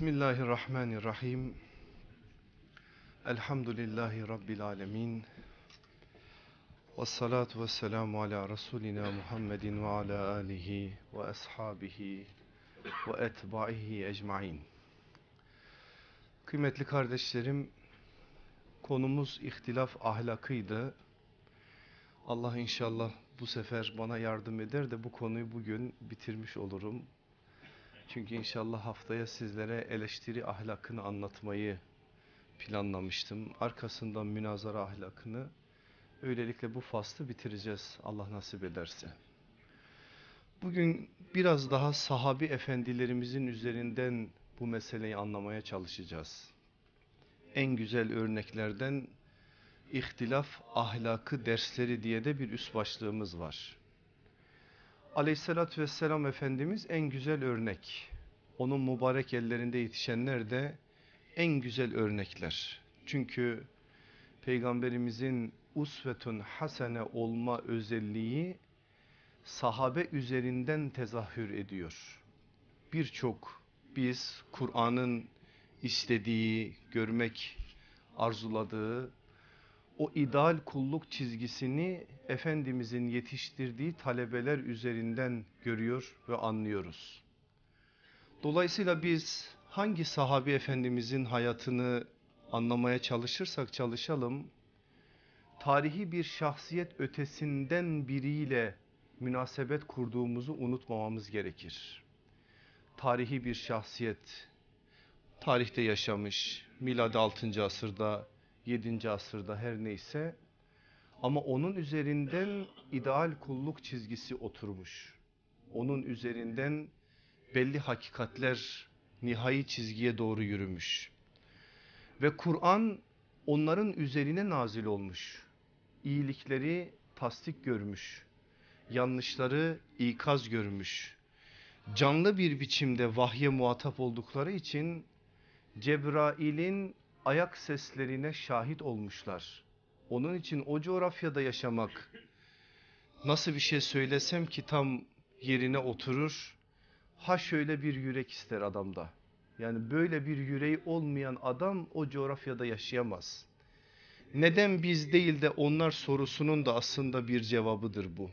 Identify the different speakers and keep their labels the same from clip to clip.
Speaker 1: Bismillahirrahmanirrahim. Elhamdülillahi Rabbil alemin. Ve salatu ve selamu ala Resulina Muhammedin ve ala alihi ve ashabihi ve etbaihi ecmain. Kıymetli kardeşlerim, konumuz ihtilaf ahlakıydı. Allah inşallah bu sefer bana yardım eder de bu konuyu bugün bitirmiş olurum. Çünkü inşallah haftaya sizlere eleştiri ahlakını anlatmayı planlamıştım. Arkasından münazara ahlakını. Öylelikle bu faslı bitireceğiz Allah nasip ederse. Bugün biraz daha sahabi efendilerimizin üzerinden bu meseleyi anlamaya çalışacağız. En güzel örneklerden ihtilaf ahlakı dersleri diye de bir üst başlığımız var. Aleyhissalatü vesselam Efendimiz en güzel örnek. Onun mübarek ellerinde yetişenler de en güzel örnekler. Çünkü Peygamberimizin usvetun hasene olma özelliği sahabe üzerinden tezahür ediyor. Birçok biz Kur'an'ın istediği, görmek arzuladığı o ideal kulluk çizgisini Efendimizin yetiştirdiği talebeler üzerinden görüyor ve anlıyoruz. Dolayısıyla biz hangi sahabi efendimizin hayatını anlamaya çalışırsak çalışalım, tarihi bir şahsiyet ötesinden biriyle münasebet kurduğumuzu unutmamamız gerekir. Tarihi bir şahsiyet, tarihte yaşamış, miladi 6. asırda 7. asırda her neyse ama onun üzerinden ideal kulluk çizgisi oturmuş. Onun üzerinden belli hakikatler nihai çizgiye doğru yürümüş. Ve Kur'an onların üzerine nazil olmuş. İyilikleri tasdik görmüş. Yanlışları ikaz görmüş. Canlı bir biçimde vahye muhatap oldukları için Cebrail'in ayak seslerine şahit olmuşlar. Onun için o coğrafyada yaşamak nasıl bir şey söylesem ki tam yerine oturur. Ha şöyle bir yürek ister adamda. Yani böyle bir yüreği olmayan adam o coğrafyada yaşayamaz. Neden biz değil de onlar sorusunun da aslında bir cevabıdır bu.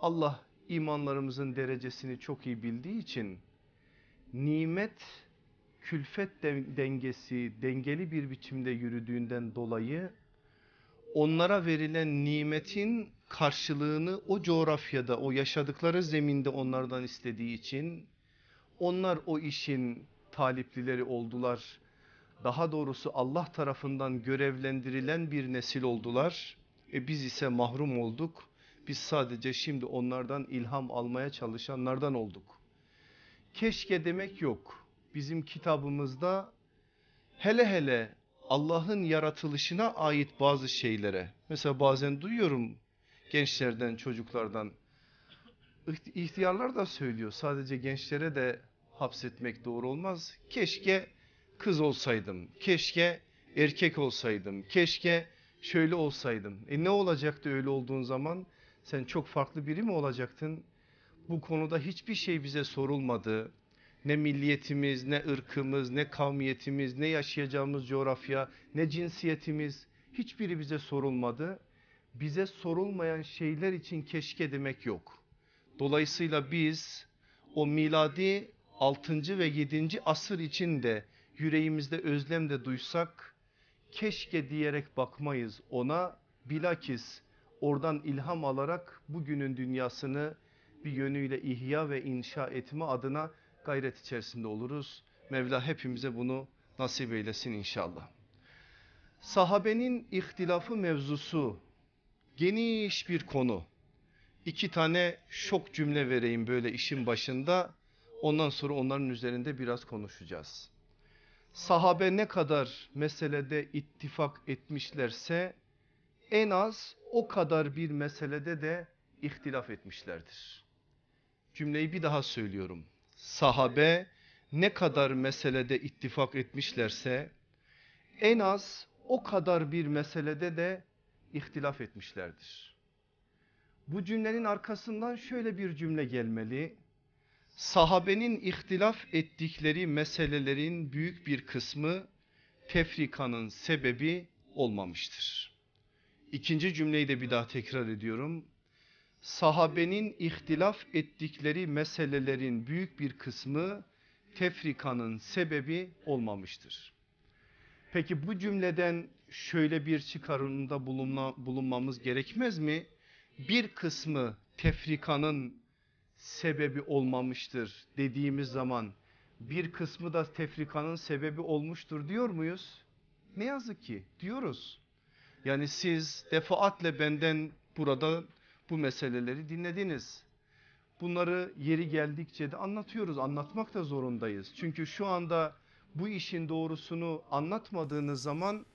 Speaker 1: Allah imanlarımızın derecesini çok iyi bildiği için nimet külfet dengesi dengeli bir biçimde yürüdüğünden dolayı onlara verilen nimetin karşılığını o coğrafyada o yaşadıkları zeminde onlardan istediği için onlar o işin taliplileri oldular. Daha doğrusu Allah tarafından görevlendirilen bir nesil oldular. E biz ise mahrum olduk. Biz sadece şimdi onlardan ilham almaya çalışanlardan olduk. Keşke demek yok bizim kitabımızda hele hele Allah'ın yaratılışına ait bazı şeylere mesela bazen duyuyorum gençlerden çocuklardan ihtiyarlar da söylüyor sadece gençlere de hapsetmek doğru olmaz. Keşke kız olsaydım, keşke erkek olsaydım, keşke şöyle olsaydım. E ne olacaktı öyle olduğun zaman? Sen çok farklı biri mi olacaktın? Bu konuda hiçbir şey bize sorulmadı ne milliyetimiz, ne ırkımız, ne kavmiyetimiz, ne yaşayacağımız coğrafya, ne cinsiyetimiz hiçbiri bize sorulmadı. Bize sorulmayan şeyler için keşke demek yok. Dolayısıyla biz o miladi 6. ve 7. asır içinde yüreğimizde özlem de duysak keşke diyerek bakmayız ona bilakis oradan ilham alarak bugünün dünyasını bir yönüyle ihya ve inşa etme adına gayret içerisinde oluruz. Mevla hepimize bunu nasip eylesin inşallah. Sahabenin ihtilafı mevzusu geniş bir konu. İki tane şok cümle vereyim böyle işin başında. Ondan sonra onların üzerinde biraz konuşacağız. Sahabe ne kadar meselede ittifak etmişlerse en az o kadar bir meselede de ihtilaf etmişlerdir. Cümleyi bir daha söylüyorum sahabe ne kadar meselede ittifak etmişlerse en az o kadar bir meselede de ihtilaf etmişlerdir. Bu cümlenin arkasından şöyle bir cümle gelmeli. sahabenin ihtilaf ettikleri meselelerin büyük bir kısmı tefrikanın sebebi olmamıştır. İkinci cümleyi de bir daha tekrar ediyorum. Sahabenin ihtilaf ettikleri meselelerin büyük bir kısmı tefrikanın sebebi olmamıştır. Peki bu cümleden şöyle bir çıkarımda bulunma, bulunmamız gerekmez mi? Bir kısmı tefrikanın sebebi olmamıştır dediğimiz zaman bir kısmı da tefrikanın sebebi olmuştur diyor muyuz? Ne yazık ki diyoruz. Yani siz defaatle benden burada bu meseleleri dinlediniz. Bunları yeri geldikçe de anlatıyoruz anlatmak da zorundayız. Çünkü şu anda bu işin doğrusunu anlatmadığınız zaman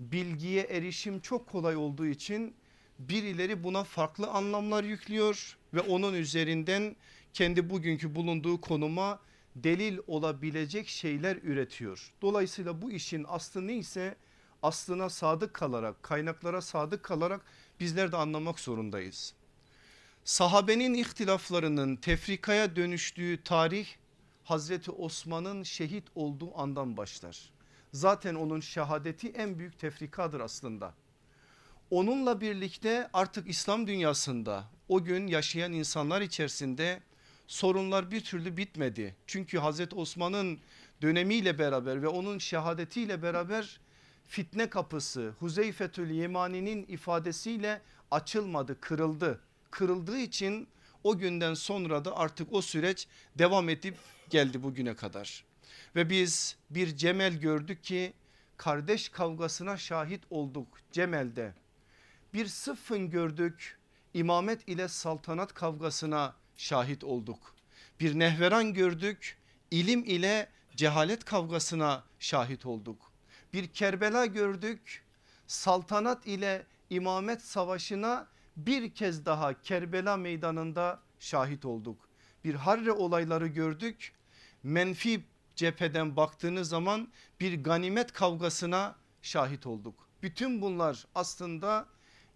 Speaker 1: bilgiye erişim çok kolay olduğu için birileri buna farklı anlamlar yüklüyor ve onun üzerinden kendi bugünkü bulunduğu konuma delil olabilecek şeyler üretiyor. Dolayısıyla bu işin aslı neyse aslına sadık kalarak kaynaklara sadık kalarak bizler de anlamak zorundayız. Sahabenin ihtilaflarının tefrikaya dönüştüğü tarih Hazreti Osman'ın şehit olduğu andan başlar. Zaten onun şehadeti en büyük tefrikadır aslında. Onunla birlikte artık İslam dünyasında o gün yaşayan insanlar içerisinde sorunlar bir türlü bitmedi. Çünkü Hazreti Osman'ın dönemiyle beraber ve onun şehadetiyle beraber fitne kapısı Huzeyfetül Yemani'nin ifadesiyle açılmadı kırıldı. Kırıldığı için o günden sonra da artık o süreç devam edip geldi bugüne kadar. Ve biz bir Cemel gördük ki kardeş kavgasına şahit olduk Cemel'de. Bir sıffın gördük imamet ile saltanat kavgasına şahit olduk. Bir nehveran gördük ilim ile cehalet kavgasına şahit olduk. Bir Kerbela gördük saltanat ile imamet savaşına bir kez daha Kerbela meydanında şahit olduk. Bir Harre olayları gördük menfi cepheden baktığınız zaman bir ganimet kavgasına şahit olduk. Bütün bunlar aslında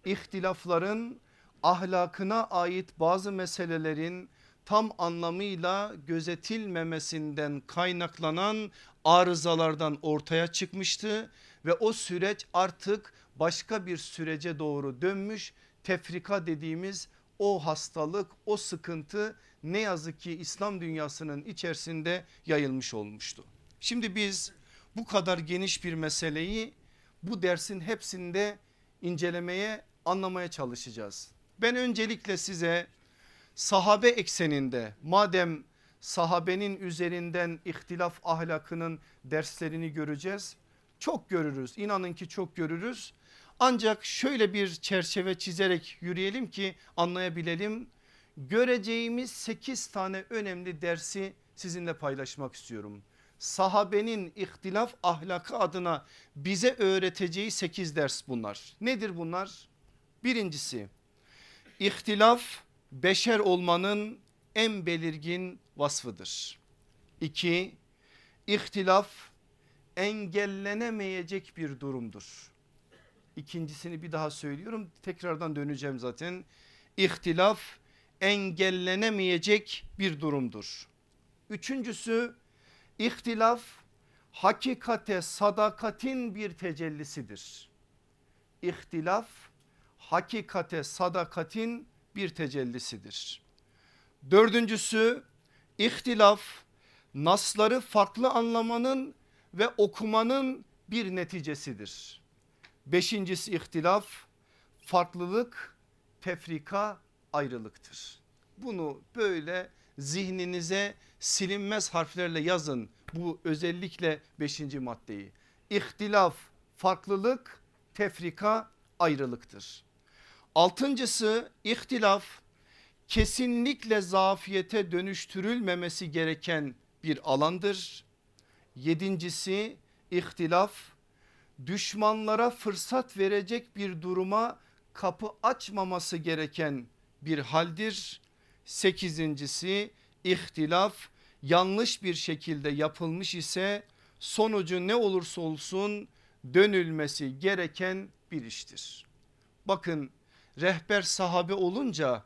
Speaker 1: ihtilafların ahlakına ait bazı meselelerin tam anlamıyla gözetilmemesinden kaynaklanan arızalardan ortaya çıkmıştı ve o süreç artık başka bir sürece doğru dönmüş tefrika dediğimiz o hastalık o sıkıntı ne yazık ki İslam dünyasının içerisinde yayılmış olmuştu. Şimdi biz bu kadar geniş bir meseleyi bu dersin hepsinde incelemeye anlamaya çalışacağız. Ben öncelikle size sahabe ekseninde madem sahabenin üzerinden ihtilaf ahlakının derslerini göreceğiz. Çok görürüz inanın ki çok görürüz. Ancak şöyle bir çerçeve çizerek yürüyelim ki anlayabilelim. Göreceğimiz 8 tane önemli dersi sizinle paylaşmak istiyorum. Sahabenin ihtilaf ahlakı adına bize öğreteceği 8 ders bunlar. Nedir bunlar? Birincisi ihtilaf beşer olmanın en belirgin vasfıdır. İki, ihtilaf engellenemeyecek bir durumdur. İkincisini bir daha söylüyorum tekrardan döneceğim zaten. İhtilaf engellenemeyecek bir durumdur. Üçüncüsü ihtilaf hakikate sadakatin bir tecellisidir. İhtilaf hakikate sadakatin bir tecellisidir. Dördüncüsü ihtilaf nasları farklı anlamanın ve okumanın bir neticesidir. Beşincisi ihtilaf farklılık tefrika ayrılıktır. Bunu böyle zihninize silinmez harflerle yazın bu özellikle beşinci maddeyi. İhtilaf farklılık tefrika ayrılıktır. Altıncısı ihtilaf kesinlikle zafiyete dönüştürülmemesi gereken bir alandır. Yedincisi ihtilaf düşmanlara fırsat verecek bir duruma kapı açmaması gereken bir haldir. Sekizincisi ihtilaf yanlış bir şekilde yapılmış ise sonucu ne olursa olsun dönülmesi gereken bir iştir. Bakın rehber sahabe olunca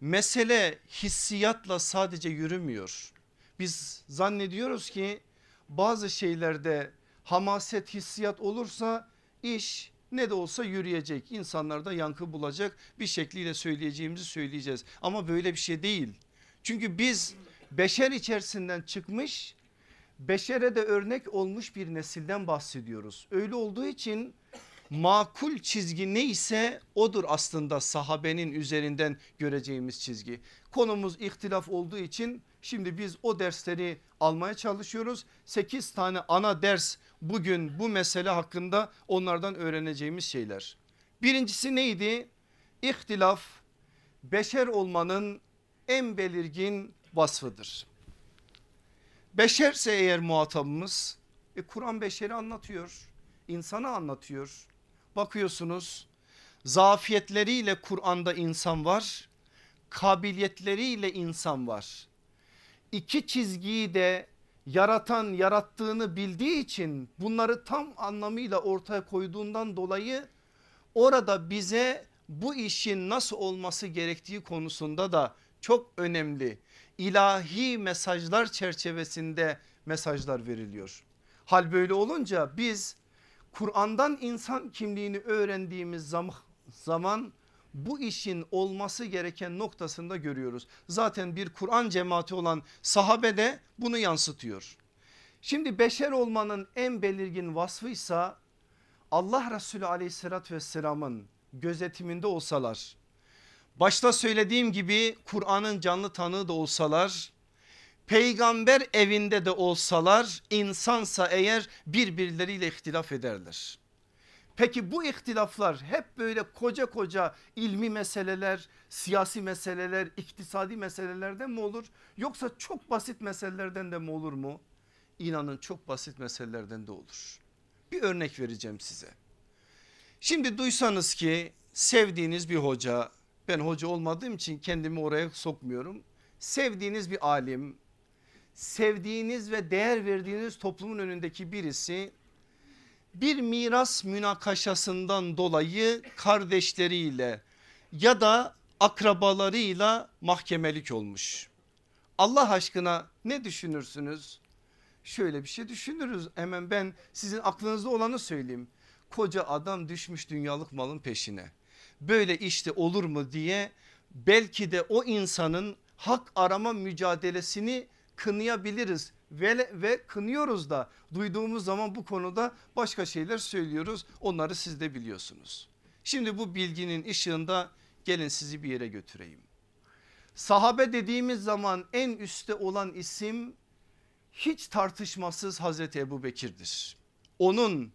Speaker 1: mesele hissiyatla sadece yürümüyor. Biz zannediyoruz ki bazı şeylerde hamaset hissiyat olursa iş ne de olsa yürüyecek. İnsanlarda yankı bulacak bir şekliyle söyleyeceğimizi söyleyeceğiz. Ama böyle bir şey değil. Çünkü biz beşer içerisinden çıkmış beşere de örnek olmuş bir nesilden bahsediyoruz. Öyle olduğu için makul çizgi neyse odur aslında sahabenin üzerinden göreceğimiz çizgi. Konumuz ihtilaf olduğu için şimdi biz o dersleri almaya çalışıyoruz. 8 tane ana ders bugün bu mesele hakkında onlardan öğreneceğimiz şeyler. Birincisi neydi? İhtilaf beşer olmanın en belirgin vasfıdır. Beşerse eğer muhatabımız e, Kur'an beşeri anlatıyor. insanı anlatıyor. Bakıyorsunuz zafiyetleriyle Kur'an'da insan var. Kabiliyetleriyle insan var. İki çizgiyi de yaratan yarattığını bildiği için bunları tam anlamıyla ortaya koyduğundan dolayı orada bize bu işin nasıl olması gerektiği konusunda da çok önemli ilahi mesajlar çerçevesinde mesajlar veriliyor. Hal böyle olunca biz Kur'an'dan insan kimliğini öğrendiğimiz zaman, bu işin olması gereken noktasında görüyoruz. Zaten bir Kur'an cemaati olan sahabe de bunu yansıtıyor. Şimdi beşer olmanın en belirgin vasfıysa Allah Resulü aleyhissalatü vesselamın gözetiminde olsalar başta söylediğim gibi Kur'an'ın canlı tanığı da olsalar peygamber evinde de olsalar insansa eğer birbirleriyle ihtilaf ederler. Peki bu ihtilaflar hep böyle koca koca ilmi meseleler, siyasi meseleler, iktisadi meselelerden mi olur? Yoksa çok basit meselelerden de mi olur mu? İnanın çok basit meselelerden de olur. Bir örnek vereceğim size. Şimdi duysanız ki sevdiğiniz bir hoca, ben hoca olmadığım için kendimi oraya sokmuyorum. Sevdiğiniz bir alim, sevdiğiniz ve değer verdiğiniz toplumun önündeki birisi bir miras münakaşasından dolayı kardeşleriyle ya da akrabalarıyla mahkemelik olmuş. Allah aşkına ne düşünürsünüz? Şöyle bir şey düşünürüz hemen ben sizin aklınızda olanı söyleyeyim. Koca adam düşmüş dünyalık malın peşine. Böyle işte olur mu diye belki de o insanın hak arama mücadelesini kınayabiliriz ve, ve kınıyoruz da duyduğumuz zaman bu konuda başka şeyler söylüyoruz onları siz de biliyorsunuz. Şimdi bu bilginin ışığında gelin sizi bir yere götüreyim. Sahabe dediğimiz zaman en üstte olan isim hiç tartışmasız Hazreti Ebu Bekir'dir. Onun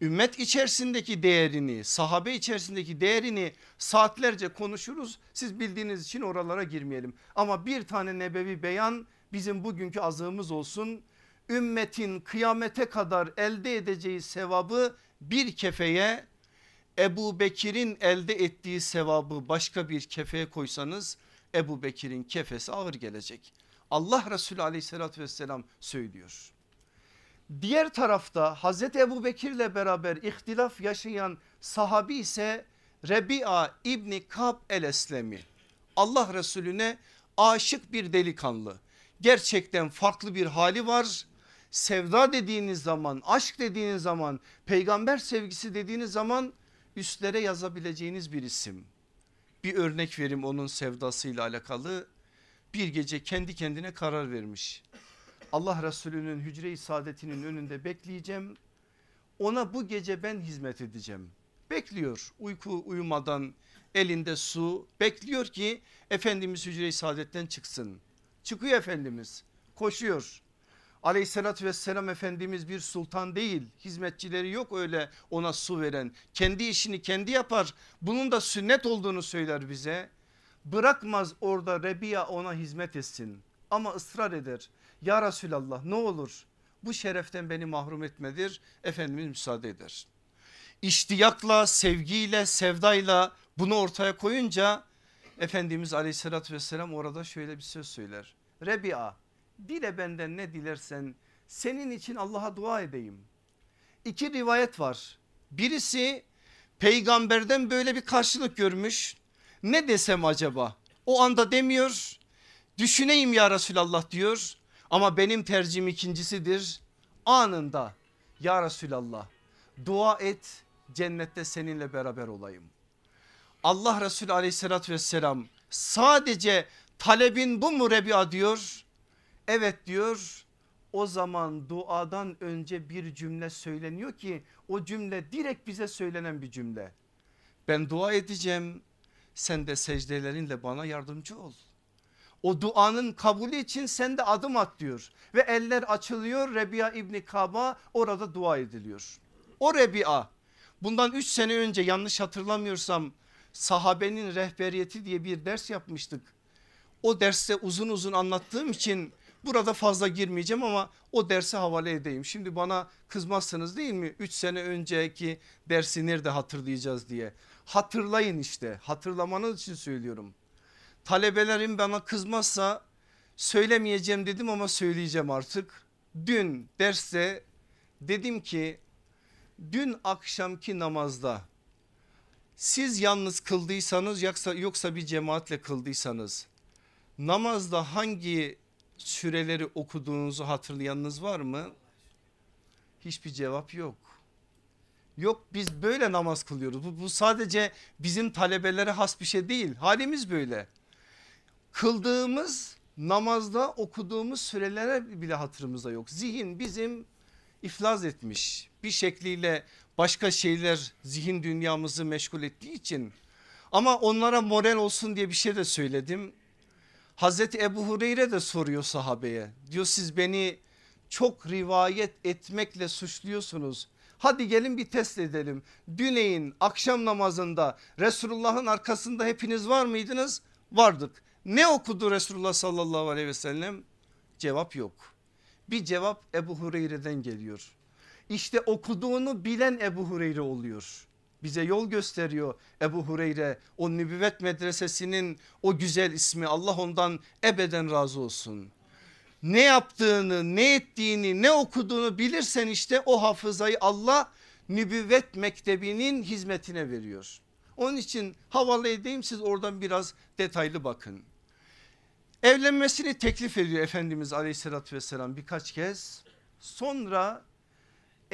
Speaker 1: ümmet içerisindeki değerini sahabe içerisindeki değerini saatlerce konuşuruz. Siz bildiğiniz için oralara girmeyelim. Ama bir tane nebevi beyan bizim bugünkü azığımız olsun. Ümmetin kıyamete kadar elde edeceği sevabı bir kefeye Ebu Bekir'in elde ettiği sevabı başka bir kefeye koysanız Ebu Bekir'in kefesi ağır gelecek. Allah Resulü aleyhissalatü vesselam söylüyor. Diğer tarafta Hazreti Ebu Bekir'le beraber ihtilaf yaşayan sahabi ise Rebi'a İbni Kab el Eslemi. Allah Resulüne aşık bir delikanlı. Gerçekten farklı bir hali var. Sevda dediğiniz zaman, aşk dediğiniz zaman, peygamber sevgisi dediğiniz zaman üstlere yazabileceğiniz bir isim. Bir örnek vereyim onun sevdasıyla alakalı. Bir gece kendi kendine karar vermiş. Allah Resulü'nün hücre-i saadetinin önünde bekleyeceğim. Ona bu gece ben hizmet edeceğim. Bekliyor uyku uyumadan elinde su bekliyor ki Efendimiz hücre-i saadetten çıksın. Çıkıyor Efendimiz koşuyor. Aleyhissalatü vesselam Efendimiz bir sultan değil hizmetçileri yok öyle ona su veren kendi işini kendi yapar bunun da sünnet olduğunu söyler bize bırakmaz orada Rebiya ona hizmet etsin ama ısrar eder ya Resulallah ne olur bu şereften beni mahrum etmedir. Efendimiz müsaade eder. İştiyakla, sevgiyle, sevdayla bunu ortaya koyunca Efendimiz aleyhissalatü vesselam orada şöyle bir söz söyler. Rebi'a dile benden ne dilersen senin için Allah'a dua edeyim. İki rivayet var. Birisi peygamberden böyle bir karşılık görmüş. Ne desem acaba?
Speaker 2: O anda demiyor düşüneyim ya Resulallah diyor ama benim tercihim ikincisidir. Anında ya Resulallah dua et cennette seninle beraber olayım. Allah Resulü aleyhissalatü vesselam sadece talebin bu mu Rebi'a diyor. Evet diyor o zaman duadan önce bir cümle söyleniyor ki o cümle direkt bize söylenen bir cümle. Ben dua edeceğim sen de secdelerinle bana yardımcı ol. O duanın kabulü için sen de adım at diyor ve eller açılıyor Rebi'a İbni Kaba orada dua ediliyor. O Rebi'a bundan 3 sene önce yanlış hatırlamıyorsam sahabenin rehberiyeti diye bir ders yapmıştık. O derste uzun uzun anlattığım için burada fazla girmeyeceğim ama o dersi havale edeyim. Şimdi bana kızmazsınız değil mi? 3 sene önceki dersi nerede hatırlayacağız diye. Hatırlayın işte hatırlamanız için söylüyorum. Talebelerim bana kızmazsa söylemeyeceğim dedim ama söyleyeceğim artık. Dün derste dedim ki dün akşamki namazda siz yalnız kıldıysanız yoksa, yoksa bir cemaatle kıldıysanız namazda hangi süreleri okuduğunuzu hatırlayanınız var mı? Hiçbir cevap yok. Yok biz böyle namaz kılıyoruz. Bu, bu sadece bizim talebelere has bir şey değil. Halimiz böyle. Kıldığımız namazda okuduğumuz sürelere bile hatırımızda yok. Zihin bizim iflas etmiş. Bir şekliyle başka şeyler zihin dünyamızı meşgul ettiği için ama onlara moral olsun diye bir şey de söyledim. Hazreti Ebu Hureyre de soruyor sahabeye diyor siz beni çok rivayet etmekle suçluyorsunuz. Hadi gelin bir test edelim. Düneyin akşam namazında Resulullah'ın arkasında hepiniz var mıydınız? Vardık. Ne okudu Resulullah sallallahu aleyhi ve sellem? Cevap yok. Bir cevap Ebu Hureyre'den geliyor. İşte okuduğunu bilen Ebu Hureyre oluyor. Bize yol gösteriyor Ebu Hureyre o nübüvvet medresesinin o güzel ismi Allah ondan ebeden razı olsun. Ne yaptığını ne ettiğini ne okuduğunu bilirsen işte o hafızayı Allah nübüvvet mektebinin hizmetine veriyor. Onun için havalı edeyim siz oradan biraz detaylı bakın. Evlenmesini teklif ediyor Efendimiz aleyhissalatü vesselam birkaç kez. Sonra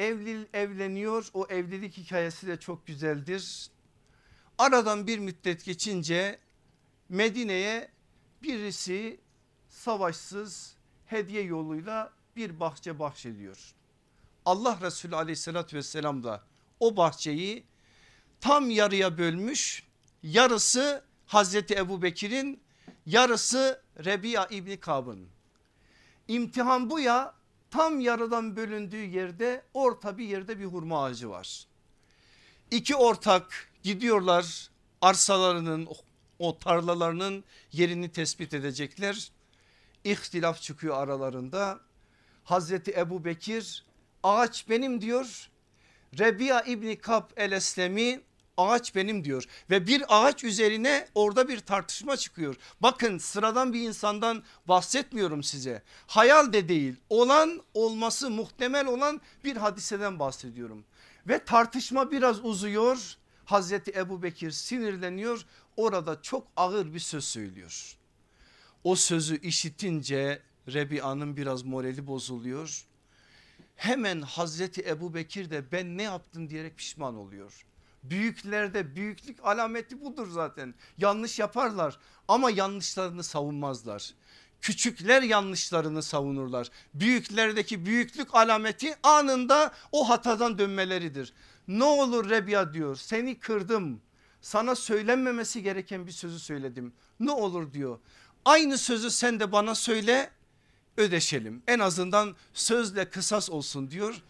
Speaker 2: evli, evleniyor o evlilik hikayesi de çok güzeldir. Aradan bir müddet geçince Medine'ye birisi savaşsız hediye yoluyla bir bahçe bahşediyor. Allah Resulü aleyhissalatü vesselam da o bahçeyi tam yarıya bölmüş yarısı Hazreti Ebu Bekir'in yarısı Rebi'a İbni Kab'ın. İmtihan bu ya tam yarıdan bölündüğü yerde orta bir yerde bir hurma ağacı var. İki ortak gidiyorlar arsalarının o tarlalarının yerini tespit edecekler. İhtilaf çıkıyor aralarında. Hazreti Ebu Bekir ağaç benim diyor. Rebi'a İbni Kab el Eslemi ağaç benim diyor ve bir ağaç üzerine orada bir tartışma çıkıyor. Bakın sıradan bir insandan bahsetmiyorum size. Hayal de değil olan olması muhtemel olan bir hadiseden bahsediyorum. Ve tartışma biraz uzuyor. Hazreti Ebu Bekir sinirleniyor orada çok ağır bir söz söylüyor. O sözü işitince Rebia'nın biraz morali bozuluyor. Hemen Hazreti Ebu Bekir de ben ne yaptım diyerek pişman oluyor. Büyüklerde büyüklük alameti budur zaten. Yanlış yaparlar ama yanlışlarını savunmazlar. Küçükler yanlışlarını savunurlar. Büyüklerdeki büyüklük alameti anında o hatadan dönmeleridir. Ne olur Rebiya diyor seni kırdım. Sana söylenmemesi gereken bir sözü söyledim. Ne olur diyor. Aynı sözü sen de bana söyle ödeşelim. En azından sözle kısas olsun diyor.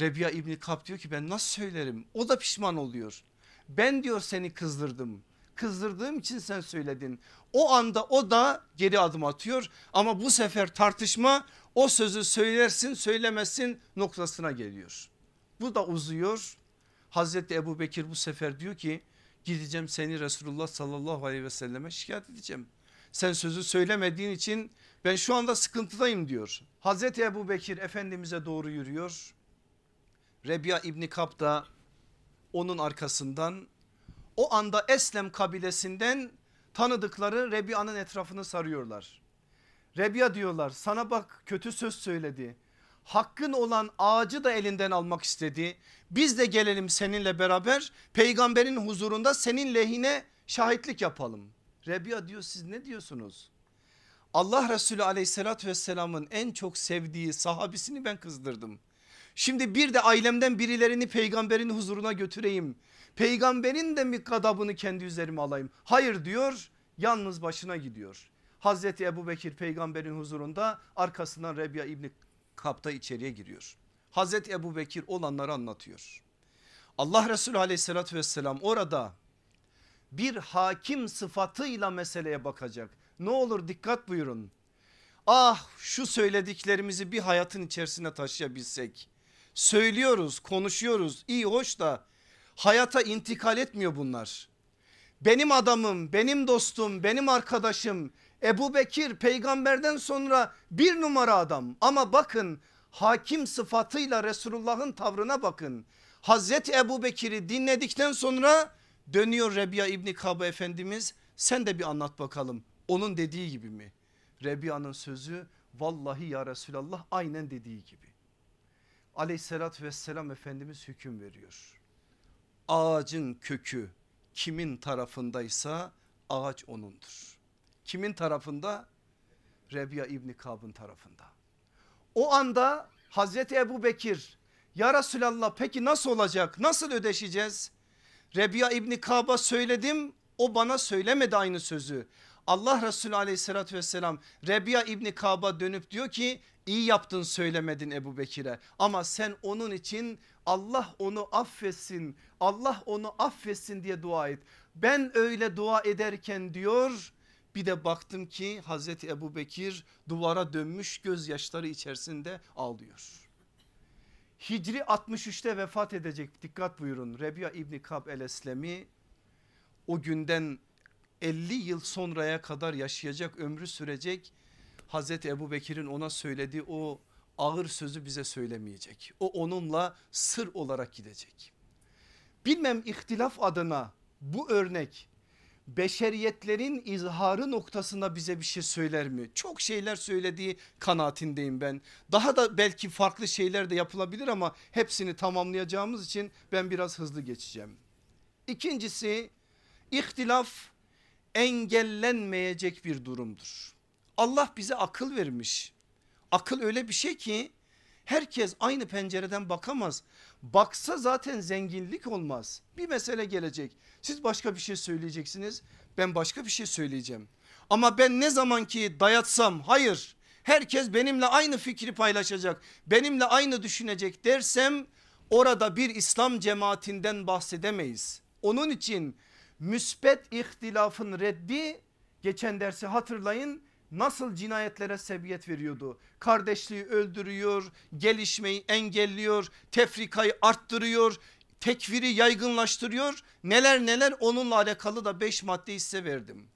Speaker 2: Rebiya İbni Kap diyor ki ben nasıl söylerim? O da pişman oluyor. Ben diyor seni kızdırdım. Kızdırdığım için sen söyledin. O anda o da geri adım atıyor ama bu sefer tartışma o sözü söylersin söylemezsin noktasına geliyor. Bu da uzuyor. Hazreti Ebu Bekir bu sefer diyor ki gideceğim seni Resulullah sallallahu aleyhi ve selleme şikayet edeceğim. Sen sözü söylemediğin için ben şu anda sıkıntıdayım diyor. Hazreti Ebu Bekir Efendimiz'e doğru yürüyor. Rebiya İbni Kap da onun arkasından o anda Eslem kabilesinden tanıdıkları Rebiya'nın etrafını sarıyorlar. Rebiya diyorlar sana bak kötü söz söyledi. Hakkın olan ağacı da elinden almak istedi. Biz de gelelim seninle beraber peygamberin huzurunda senin lehine şahitlik yapalım. Rebiya diyor siz ne diyorsunuz? Allah Resulü aleyhissalatü vesselamın en çok sevdiği sahabisini ben kızdırdım. Şimdi bir de ailemden birilerini peygamberin huzuruna götüreyim. Peygamberin de mi gadabını kendi üzerime alayım? Hayır diyor yalnız başına gidiyor. Hazreti Ebu Bekir peygamberin huzurunda arkasından Rebiya İbni Kapta içeriye giriyor. Hazreti Ebu Bekir olanları anlatıyor. Allah Resulü aleyhissalatü vesselam orada bir hakim sıfatıyla meseleye bakacak. Ne olur dikkat buyurun. Ah şu söylediklerimizi bir hayatın içerisine taşıyabilsek. Söylüyoruz konuşuyoruz iyi hoş da hayata intikal etmiyor bunlar. Benim adamım benim dostum benim arkadaşım Ebu Bekir peygamberden sonra bir numara adam ama bakın hakim sıfatıyla Resulullah'ın tavrına bakın. Hazreti Ebu Bekir'i dinledikten sonra dönüyor Rebiya İbni Kabe Efendimiz sen de bir anlat bakalım onun dediği gibi mi? Rebiya'nın sözü vallahi ya Resulallah aynen dediği gibi. Aleyhissalatü vesselam Efendimiz hüküm veriyor. Ağacın kökü kimin tarafındaysa ağaç onundur. Kimin tarafında? Rebiya İbni Kab'ın tarafında. O anda Hazreti Ebu Bekir ya Resulallah peki nasıl olacak nasıl ödeşeceğiz? Rebiya İbni Kab'a söyledim o bana söylemedi aynı sözü. Allah Resulü aleyhissalatü vesselam Rebiya İbni Kab'a dönüp diyor ki iyi yaptın söylemedin Ebu Bekir'e ama sen onun için Allah onu affetsin Allah onu affetsin diye dua et. Ben öyle dua ederken diyor bir de baktım ki Hazreti Ebu Bekir duvara dönmüş gözyaşları içerisinde ağlıyor. Hicri 63'te vefat edecek dikkat buyurun Rebiya İbni Kab el Eslemi o günden 50 yıl sonraya kadar yaşayacak ömrü sürecek Hazreti Ebu Bekir'in ona söylediği o ağır sözü bize söylemeyecek. O onunla sır olarak gidecek. Bilmem ihtilaf adına bu örnek beşeriyetlerin izharı noktasında bize bir şey söyler mi? Çok şeyler söylediği kanaatindeyim ben. Daha da belki farklı şeyler de yapılabilir ama hepsini tamamlayacağımız için ben biraz hızlı geçeceğim. İkincisi ihtilaf engellenmeyecek bir durumdur. Allah bize akıl vermiş. Akıl öyle bir şey ki herkes aynı pencereden bakamaz. Baksa zaten zenginlik olmaz. Bir mesele gelecek. Siz başka bir şey söyleyeceksiniz. Ben başka bir şey söyleyeceğim. Ama ben ne zaman ki dayatsam hayır herkes benimle aynı fikri paylaşacak. Benimle aynı düşünecek dersem orada bir İslam cemaatinden bahsedemeyiz. Onun için müspet ihtilafın reddi geçen dersi hatırlayın nasıl cinayetlere sebebiyet veriyordu. Kardeşliği öldürüyor, gelişmeyi engelliyor, tefrikayı arttırıyor, tekfiri yaygınlaştırıyor. Neler neler onunla alakalı da 5 madde size verdim.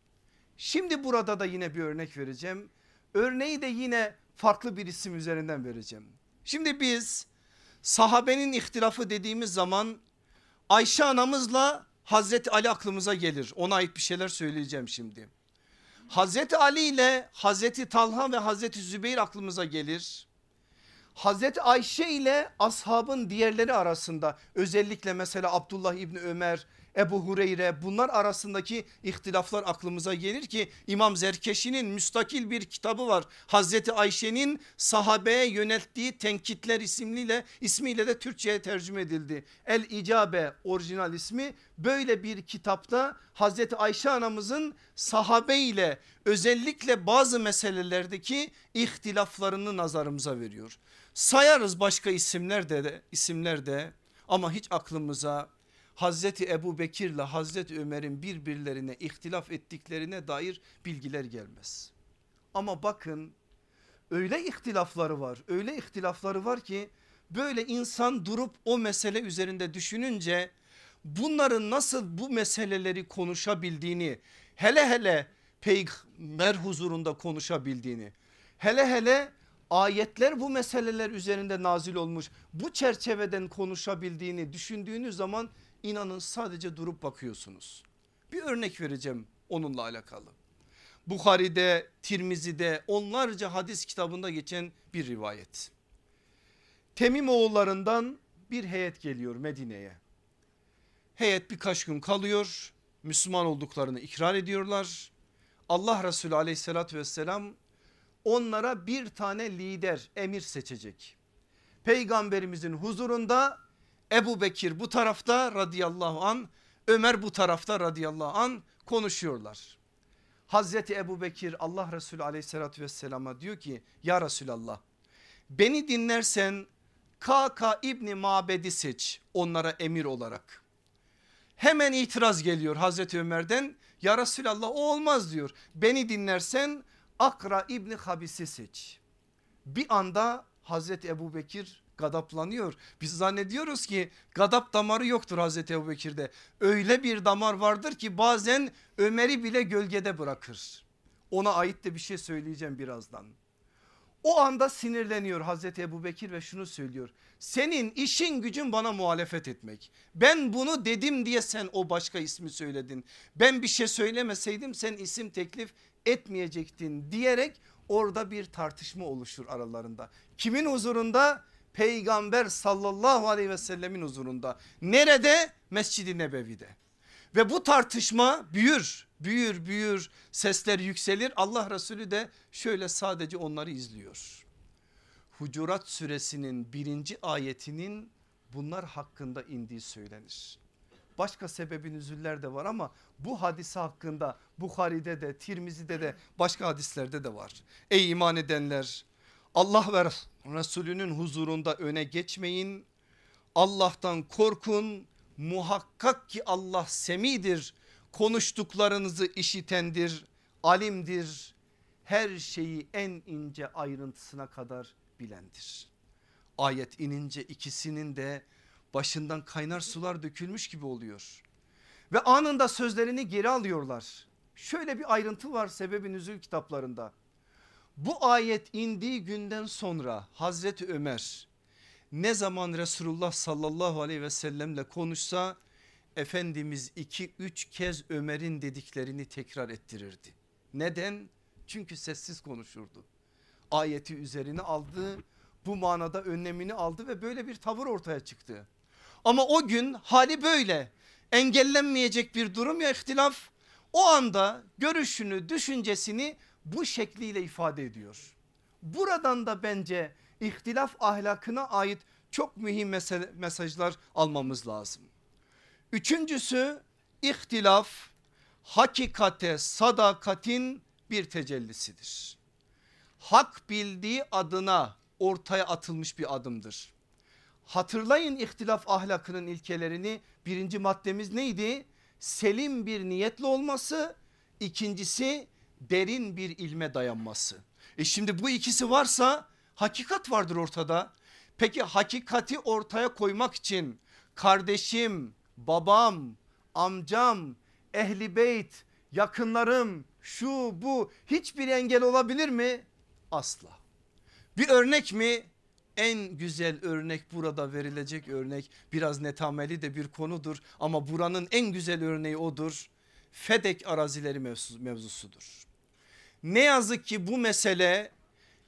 Speaker 2: Şimdi burada da yine bir örnek vereceğim. Örneği de yine farklı bir isim üzerinden vereceğim. Şimdi biz sahabenin ihtilafı dediğimiz zaman Ayşe anamızla Hazreti Ali aklımıza gelir. Ona ait bir şeyler söyleyeceğim şimdi. Hazreti Ali ile Hazreti Talha ve Hazreti Zübeyir aklımıza gelir. Hazreti Ayşe ile ashabın diğerleri arasında özellikle mesela Abdullah İbni Ömer, Ebu Hureyre bunlar arasındaki ihtilaflar aklımıza gelir ki İmam Zerkeşi'nin müstakil bir kitabı var. Hazreti Ayşe'nin sahabeye yönelttiği tenkitler isimliyle ismiyle de Türkçe'ye tercüme edildi. El İcabe orijinal ismi böyle bir kitapta Hazreti Ayşe anamızın sahabe ile özellikle bazı meselelerdeki ihtilaflarını nazarımıza veriyor. Sayarız başka isimler de, isimler de ama hiç aklımıza Hazreti Ebu Bekir ile Hazreti Ömer'in birbirlerine ihtilaf ettiklerine dair bilgiler gelmez. Ama bakın öyle ihtilafları var öyle ihtilafları var ki böyle insan durup o mesele üzerinde düşününce bunların nasıl bu meseleleri konuşabildiğini hele hele peygamber huzurunda konuşabildiğini hele hele ayetler bu meseleler üzerinde nazil olmuş bu çerçeveden konuşabildiğini düşündüğünüz zaman inanın sadece durup bakıyorsunuz. Bir örnek vereceğim onunla alakalı. Bukhari'de, Tirmizi'de onlarca hadis kitabında geçen bir rivayet. Temim oğullarından bir heyet geliyor Medine'ye. Heyet birkaç gün kalıyor. Müslüman olduklarını ikrar ediyorlar. Allah Resulü aleyhissalatü vesselam onlara bir tane lider emir seçecek. Peygamberimizin huzurunda Ebu Bekir bu tarafta radıyallahu an Ömer bu tarafta radıyallahu an konuşuyorlar. Hazreti Ebu Bekir Allah Resulü aleyhissalatü vesselama diyor ki ya Resulallah beni dinlersen Kaka İbni Mabed'i seç onlara emir olarak. Hemen itiraz geliyor Hazreti Ömer'den ya Resulallah o olmaz diyor. Beni dinlersen Akra İbni Habis'i seç. Bir anda Hazreti Ebu Bekir gadaplanıyor. Biz zannediyoruz ki gadap damarı yoktur Hazreti Ebu Bekir'de. Öyle bir damar vardır ki bazen Ömer'i bile gölgede bırakır. Ona ait de bir şey söyleyeceğim birazdan. O anda sinirleniyor Hazreti Ebu Bekir ve şunu söylüyor. Senin işin gücün bana muhalefet etmek. Ben bunu dedim diye sen o başka ismi söyledin. Ben bir şey söylemeseydim sen isim teklif etmeyecektin diyerek orada bir tartışma oluşur aralarında. Kimin huzurunda? Peygamber sallallahu aleyhi ve sellemin huzurunda. Nerede? Mescid-i Nebevi'de. Ve bu tartışma büyür, büyür, büyür, sesler yükselir. Allah Resulü de şöyle sadece onları izliyor. Hucurat suresinin birinci ayetinin bunlar hakkında indiği söylenir. Başka sebebi nüzüller de var ama bu hadise hakkında Bukhari'de de Tirmizi'de de başka hadislerde de var. Ey iman edenler Allah ve Resulünün huzurunda öne geçmeyin. Allah'tan korkun. Muhakkak ki Allah semidir. Konuştuklarınızı işitendir, alimdir. Her şeyi en ince ayrıntısına kadar bilendir. Ayet inince ikisinin de başından kaynar sular dökülmüş gibi oluyor. Ve anında sözlerini geri alıyorlar. Şöyle bir ayrıntı var sebebi nüzül kitaplarında. Bu ayet indiği günden sonra Hazreti Ömer ne zaman Resulullah sallallahu aleyhi ve sellemle konuşsa Efendimiz iki üç kez Ömer'in dediklerini tekrar ettirirdi. Neden? Çünkü sessiz konuşurdu. Ayeti üzerine aldı bu manada önlemini aldı ve böyle bir tavır ortaya çıktı. Ama o gün hali böyle engellenmeyecek bir durum ya ihtilaf o anda görüşünü düşüncesini bu şekliyle ifade ediyor. Buradan da bence ihtilaf ahlakına ait çok mühim mesajlar almamız lazım. Üçüncüsü ihtilaf hakikate sadakatin bir tecellisidir. Hak bildiği adına ortaya atılmış bir adımdır. Hatırlayın ihtilaf ahlakının ilkelerini birinci maddemiz neydi? Selim bir niyetli olması ikincisi derin bir ilme dayanması. E şimdi bu ikisi varsa hakikat vardır ortada. Peki hakikati ortaya koymak için kardeşim, babam, amcam, ehli beyt, yakınlarım, şu bu hiçbir engel olabilir mi? Asla. Bir örnek mi? En güzel örnek burada verilecek örnek biraz netameli de bir konudur ama buranın en güzel örneği odur. Fedek arazileri mevzusudur. Ne yazık ki bu mesele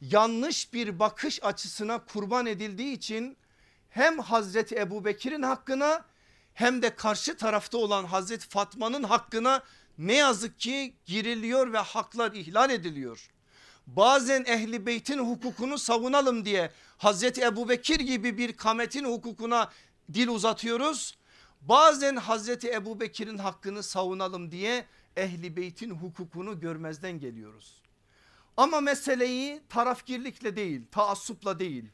Speaker 2: yanlış bir bakış açısına kurban edildiği için hem Hazreti Ebu Bekir'in hakkına hem de karşı tarafta olan Hazreti Fatma'nın hakkına ne yazık ki giriliyor ve haklar ihlal ediliyor. Bazen ehli beytin hukukunu savunalım diye Hazreti Ebu Bekir gibi bir kametin hukukuna dil uzatıyoruz. Bazen Hazreti Ebu Bekir'in hakkını savunalım diye ehli beytin hukukunu görmezden geliyoruz. Ama meseleyi tarafgirlikle değil taassupla değil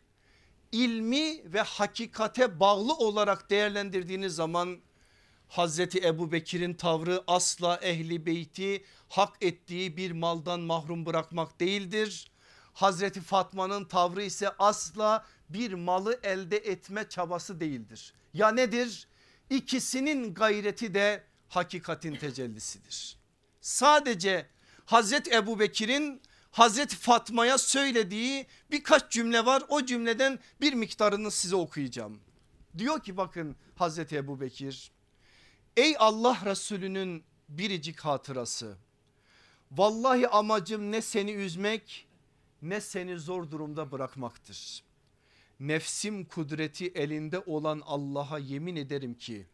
Speaker 2: ilmi ve hakikate bağlı olarak değerlendirdiğiniz zaman Hazreti Ebu Bekir'in tavrı asla ehli beyti hak ettiği bir maldan mahrum bırakmak değildir. Hazreti Fatma'nın tavrı ise asla bir malı elde etme çabası değildir. Ya nedir? İkisinin gayreti de hakikatin tecellisidir. Sadece Hazreti Ebu Bekir'in Hazreti Fatma'ya söylediği birkaç cümle var. O cümleden bir miktarını size okuyacağım. Diyor ki bakın Hazreti Ebu Bekir ey Allah Resulü'nün biricik hatırası. Vallahi amacım ne seni üzmek ne seni zor durumda bırakmaktır. Nefsim kudreti elinde olan Allah'a yemin ederim ki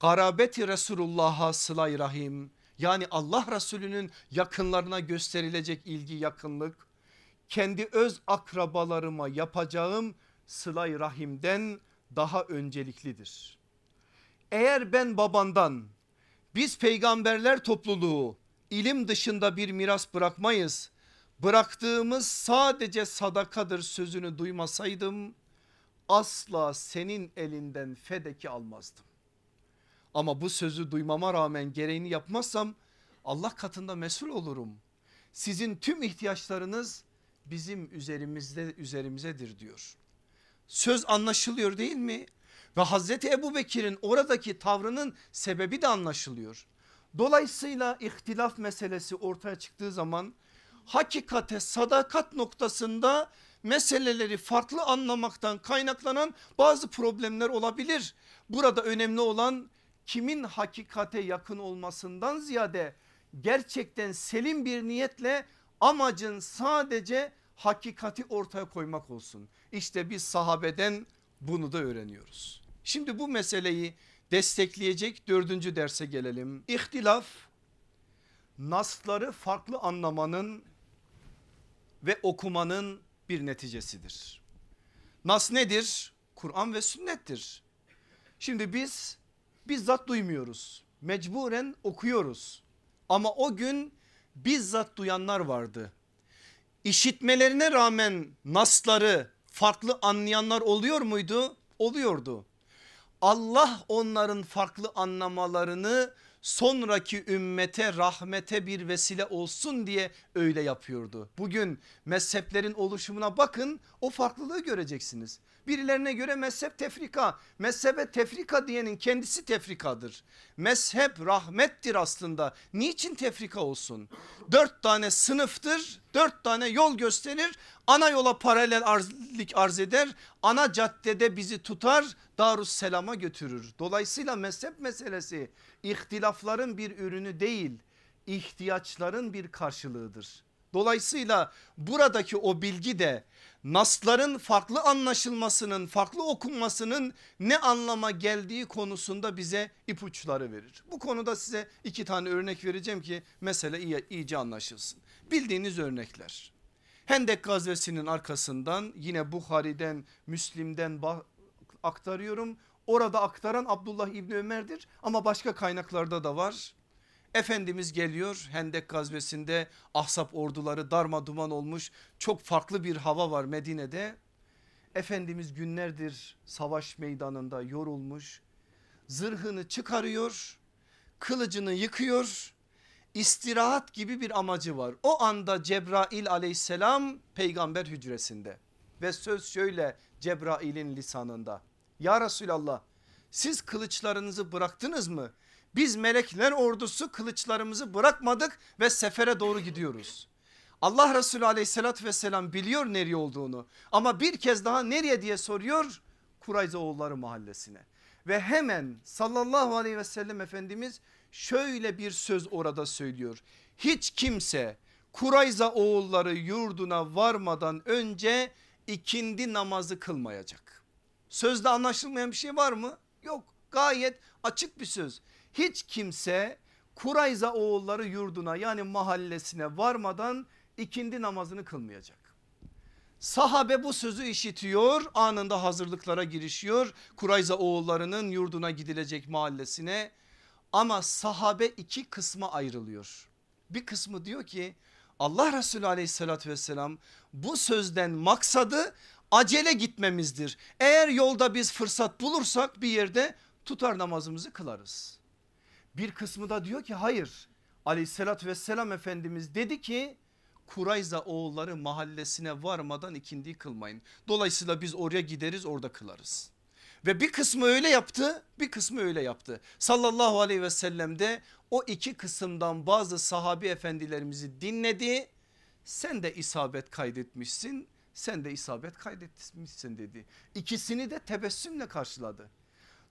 Speaker 2: garabeti Resulullah'a sılay rahim yani Allah Resulü'nün yakınlarına gösterilecek ilgi yakınlık kendi öz akrabalarıma yapacağım sılay rahimden daha önceliklidir. Eğer ben babandan biz peygamberler topluluğu ilim dışında bir miras bırakmayız. Bıraktığımız sadece sadakadır sözünü duymasaydım asla senin elinden fedeki almazdım. Ama bu sözü duymama rağmen gereğini yapmazsam Allah katında mesul olurum. Sizin tüm ihtiyaçlarınız bizim üzerimizde üzerimizedir diyor. Söz anlaşılıyor değil mi? Ve Hazreti Ebu Bekir'in oradaki tavrının sebebi de anlaşılıyor. Dolayısıyla ihtilaf meselesi ortaya çıktığı zaman hakikate sadakat noktasında meseleleri farklı anlamaktan kaynaklanan bazı problemler olabilir. Burada önemli olan kimin hakikate yakın olmasından ziyade gerçekten selim bir niyetle amacın sadece hakikati ortaya koymak olsun. İşte biz sahabeden bunu da öğreniyoruz. Şimdi bu meseleyi destekleyecek dördüncü derse gelelim. İhtilaf nasları farklı anlamanın ve okumanın bir neticesidir. Nas nedir? Kur'an ve sünnettir. Şimdi biz bizzat duymuyoruz. Mecburen okuyoruz. Ama o gün bizzat duyanlar vardı. İşitmelerine rağmen nasları farklı anlayanlar oluyor muydu? Oluyordu. Allah onların farklı anlamalarını sonraki ümmete rahmete bir vesile olsun diye öyle yapıyordu. Bugün mezheplerin oluşumuna bakın o farklılığı göreceksiniz. Birilerine göre mezhep tefrika. Mezhebe tefrika diyenin kendisi tefrikadır. Mezhep rahmettir aslında. Niçin tefrika olsun? Dört tane sınıftır. Dört tane yol gösterir. Ana yola paralel arzlik arz eder. Ana caddede bizi tutar. Darusselam'a götürür. Dolayısıyla mezhep meselesi ihtilafların bir ürünü değil ihtiyaçların bir karşılığıdır. Dolayısıyla buradaki o bilgi de nasların farklı anlaşılmasının farklı okunmasının ne anlama geldiği konusunda bize ipuçları verir. Bu konuda size iki tane örnek vereceğim ki mesele iyi, iyice anlaşılsın. Bildiğiniz örnekler. Hendek gazvesinin arkasından yine Bukhari'den Müslim'den aktarıyorum. Orada aktaran Abdullah İbni Ömer'dir ama başka kaynaklarda da var. Efendimiz geliyor Hendek gazvesinde ahsap orduları darma duman olmuş çok farklı bir hava var Medine'de. Efendimiz günlerdir savaş meydanında yorulmuş zırhını çıkarıyor kılıcını yıkıyor istirahat gibi bir amacı var. O anda Cebrail aleyhisselam peygamber hücresinde ve söz şöyle Cebrail'in lisanında ya Resulallah siz kılıçlarınızı bıraktınız mı? Biz melekler ordusu kılıçlarımızı bırakmadık ve sefere doğru gidiyoruz. Allah Resulü aleyhissalatü vesselam biliyor nereye olduğunu ama bir kez daha nereye diye soruyor Kurayza oğulları mahallesine. Ve hemen sallallahu aleyhi ve sellem Efendimiz şöyle bir söz orada söylüyor. Hiç kimse Kurayza oğulları yurduna varmadan önce ikindi namazı kılmayacak. Sözde anlaşılmayan bir şey var mı? Yok gayet açık bir söz hiç kimse Kurayza oğulları yurduna yani mahallesine varmadan ikindi namazını kılmayacak. Sahabe bu sözü işitiyor anında hazırlıklara girişiyor Kurayza oğullarının yurduna gidilecek mahallesine ama sahabe iki kısma ayrılıyor. Bir kısmı diyor ki Allah Resulü aleyhissalatü vesselam bu sözden maksadı acele gitmemizdir. Eğer yolda biz fırsat bulursak bir yerde tutar namazımızı kılarız. Bir kısmı da diyor ki hayır aleyhissalatü vesselam Efendimiz dedi ki Kurayza oğulları mahallesine varmadan ikindi kılmayın. Dolayısıyla biz oraya gideriz orada kılarız. Ve bir kısmı öyle yaptı bir kısmı öyle yaptı. Sallallahu aleyhi ve sellem de o iki kısımdan bazı sahabi efendilerimizi dinledi. Sen de isabet kaydetmişsin sen de isabet kaydetmişsin dedi. İkisini de tebessümle karşıladı.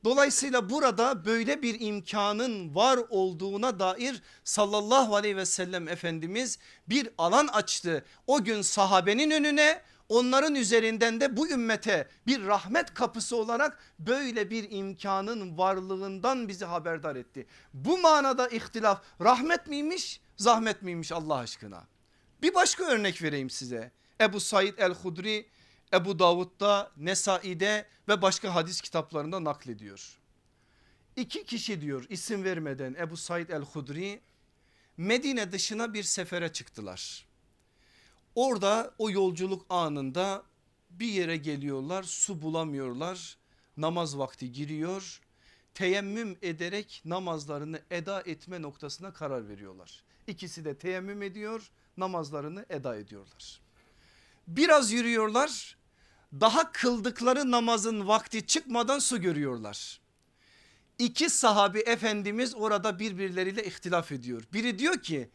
Speaker 2: Dolayısıyla burada böyle bir imkanın var olduğuna dair sallallahu aleyhi ve sellem Efendimiz bir alan açtı. O gün sahabenin önüne onların üzerinden de bu ümmete bir rahmet kapısı olarak böyle bir imkanın varlığından bizi haberdar etti. Bu manada ihtilaf rahmet miymiş zahmet miymiş Allah aşkına? Bir başka örnek vereyim size. Ebu Said el-Hudri Ebu Davud'da, Nesai'de ve başka hadis kitaplarında naklediyor. İki kişi diyor isim vermeden Ebu Said el-Hudri Medine dışına bir sefere çıktılar. Orada o yolculuk anında bir yere geliyorlar su bulamıyorlar namaz vakti giriyor teyemmüm ederek namazlarını eda etme noktasına karar veriyorlar. İkisi de teyemmüm ediyor namazlarını eda ediyorlar. Biraz yürüyorlar daha kıldıkları namazın vakti çıkmadan su görüyorlar. İki sahabi efendimiz orada birbirleriyle ihtilaf ediyor. Biri diyor ki